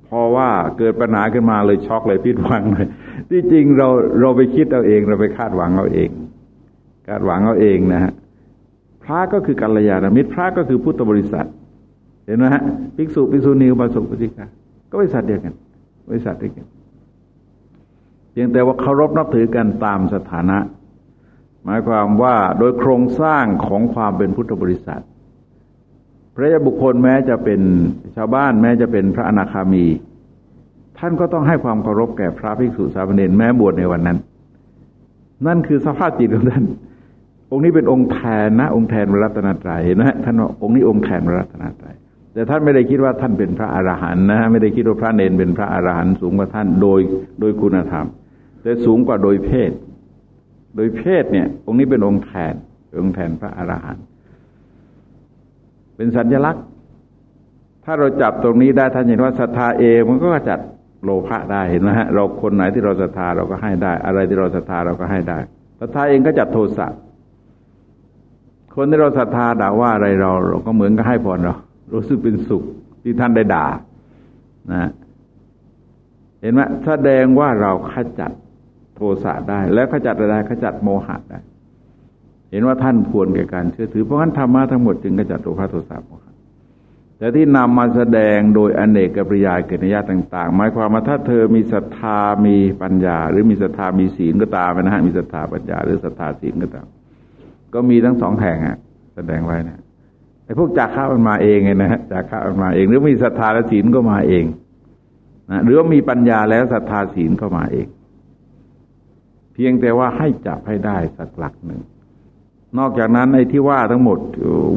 S1: พราะว่าเกิดปัญหาขึ้นมาเลยช็อกเลยพิดหวังเลยที่จริงเราเราไปคิดเอาเองเราไปคาดหวังเอาเอง คาดหวังเอาเองนะฮะพระก็คือกัลยาณมิตรพระก็คือพุทธบริษัท เห็นไหมฮะภิกษุภิกษุณีอุบาสกปฏิกาก็บริษัทเดียวกันบริษัทเดียวกันเพียงแต่ว่าเคารพนับถือกันตามสถานะ หมายความว่าโดยโครงสร้างของความเป็นพุทธบริษัท พระยาบุคคลแม้จะเป็นชาวบ้านแม้จะเป็นพระอนาคามี ท่านก็ต้องให้ความเคารพแก่พระภิกษุสามเณรแม้บวชในวันนั้น นั่นคือสภาพจิตของท่านองค์นี้เป็นองค์แทนนะ องค์แทนพระรัตนตรัยเห็นไหมท่านว่าองค์นี้องค์แทนพรรัตนตรัย แต่ท่านไม่ได้คิดว่าท่านเป็นพระอรหันต์นะไม่ได้คิดว่าพระเนรเป็นพระอรหันต์สูงกว่าท่านโดยโดยคุณธรรม แต่สูงกว่าโดยเพศ โดยเพศเนี่ย องค์นี้เป็นองค์แทนองค์แทนพระอรหันต์เป็นสัญลักษณ์ ถ้าเราจับตรงนี้ได้ท่านเห็นว่าศรัทธาเองมันก็จัดโลภะได้เห็นไหมฮะเราคนไหนที่เราศรัทธาเราก็ให้ได้ อะไรที่เราศรัทธาเราก็ให้ได้ศรัทธาเองก็จัดโทสะคนที่เราศรัทธาด่าว่าอะไรเรา เราก็เหมือนกับให้พรเรา รู้สึกเป็นสุขที่ท่านได้ด่านะเห็นไหมแสดงว่าเราขจัดโทสะได้ แล้วขจัดอะไรขจัดโมหะได้ เห็นว่าท่านควรแก่การเชื่อถือเพราะฉะนั้นธรรมะทั้งหมดจึงขจัดโลภะโทสะโมหะแต่ที่นำมาแสดงโดยอเนกกับปริยายเกิดนิยาต่าง ๆ หมายความว่าถ้าเธอมีศรัทธามีปัญญา หรือมีศรัทธามีศีลก็ตามนะฮะมีศรัทธาปัญญา หรือศรัทธาศีลก็ตาม ก็มีทั้งสองแห่งอะ แสดงไว้นะ ไอ้พวกจากข้ามันมาเองไงนะฮะจากข้ามันมาเอง หรือมีศรัทธาและศีลก็มาเองนะหรือว่ามีปัญญาแล้วศรัทธาศีลก็มาเอง เพียงแต่ว่าให้จับให้ได้สักหลักหนึ่ง นอกจากนั้นไอ้ที่ว่าทั้งหมด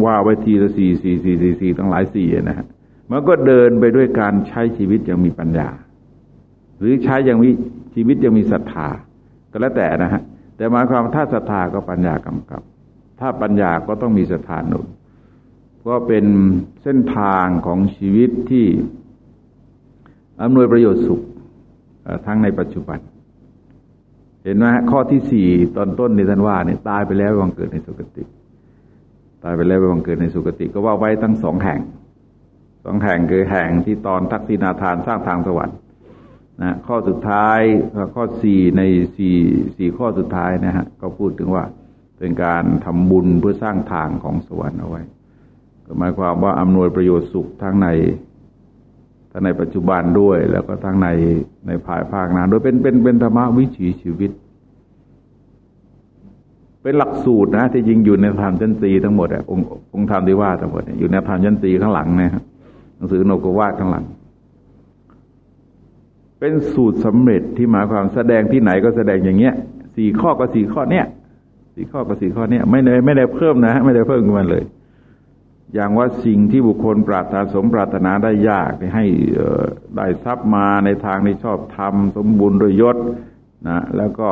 S1: ว่าไว้ทีละสี่สี่สี่สี่สี่ทั้งหลายสี่นะฮะมันก็เดินไปด้วยการใช้ชีวิตอย่างมีปัญญา หรือใช้อย่างมีชีวิตยังมีศรัทธาก็แล้วแต่นะฮะแต่หมายความถ้าศรัทธาก็ปัญญากำกับ ถ้าปัญญาก็ต้องมีศรัทธาหนุน ก็เป็นเส้นทางของชีวิตที่อำนวยประโยชน์สุขทั้งในปัจจุบัน เห็นไหมข้อที่สี่ตอนต้นในท่านว่าเนี่ยตายไปแล้ววังเกิดในสุคติ ตายไปแล้ววังเกิดในสุคติ ก็ว่าไว้ทั้งสองแห่งสองแห่งคือแห่งที่ตอนทักษิณาทานสร้างทางสวรรค์นะข้อสุดท้ายข้อสี่ในสี่สี่ข้อสุดท้ายนะฮะก็พูดถึงว่าเป็นการทำบุญเพื่อสร้างทางของสวรรค์เอาไว้ หมายความว่าอำนวยประโยชน์สุขทั้งในทั้งในปัจจุบันด้วย แล้วก็ทั้งในในภายภาคหน้าโดยเป็นเป็นเป็นธรรมะวิถีชีวิต เป็นหลักสูตรนะที่จริงอยู่ในธรรมชั้นตีทั้งหมดอะองค์องค์ธรรมที่ว่าทั้งหมดอยู่ในธรรมชั้นตีข้างหลังนะครับหนังสือโนกวาดข้างหลัง เป็นสูตรสำเร็จที่หมายความแสดงที่ไหนก็แสดงอย่างเงี้ยสี่ข้อก็สี่ข้อเนี้ยสี่ข้อก็สี่ข้อเนี้ยไม่ได้ไม่ได้เพิ่มนะไม่ได้เพิ่มขึ้นเลย อย่างว่าสิ่งที่บุคคลปรารถนาสมปรารถนาได้ยากให้ได้ทรัพย์มาในทางที่ชอบทำสมบูรณ์โดยยศนะแล้วก็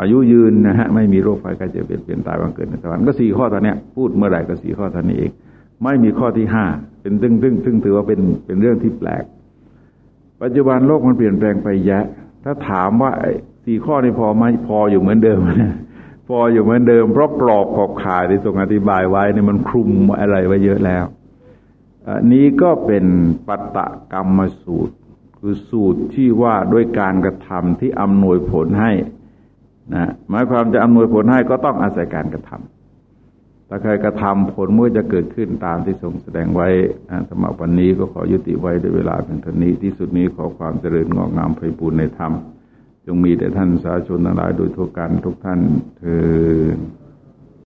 S1: อายุยืนนะฮะไม่มีโรคภัยไข้เจ็บเปลี่ยนเป็นตายบังเกิดในสวรรค์ก็สี่ข้อตอนเนี้ยพูดเมื่อไหร่ก็สี่ข้อตอนนี้เองไม่มีข้อที่ห้าเป็นตึ้งตึ้งตึ้งถือว่าเป็นเป็นเรื่องที่แปลก ปัจจุบันโลกมันเปลี่ยนแปลงไปแยะ ถ้าถามว่าสี่ข้อนี้พอไหมพออยู่เหมือนเดิมนะ ออยู่เหมือนเดิม เพราะกรอบขอบข่ายที่ทรงอธิบายไว้เนี่ยมันคลุมอะไรไว้เยอะแล้วอันนี้ก็เป็นปัตตกรรมสูตร คือสูตรที่ว่าด้วยการกระทำที่อำนวยผลให้นะหมายความจะอำนวยผลให้ก็ต้องอาศัยการกระทำถ้าใครกระทำผลเมื่อจะเกิดขึ้นตามที่ทรงแสดงไว้สำหรับวันนี้ก็ขอยุติไว้ด้วยเวลาเพียงเท่านี้ที่สุดนี้ขอความเจริญงอกงามไพบูรณ์ในธรรม จงมีแต่ท่านสาธุชนทั้งหลายโดยทั่วกันทุกท่านเธอ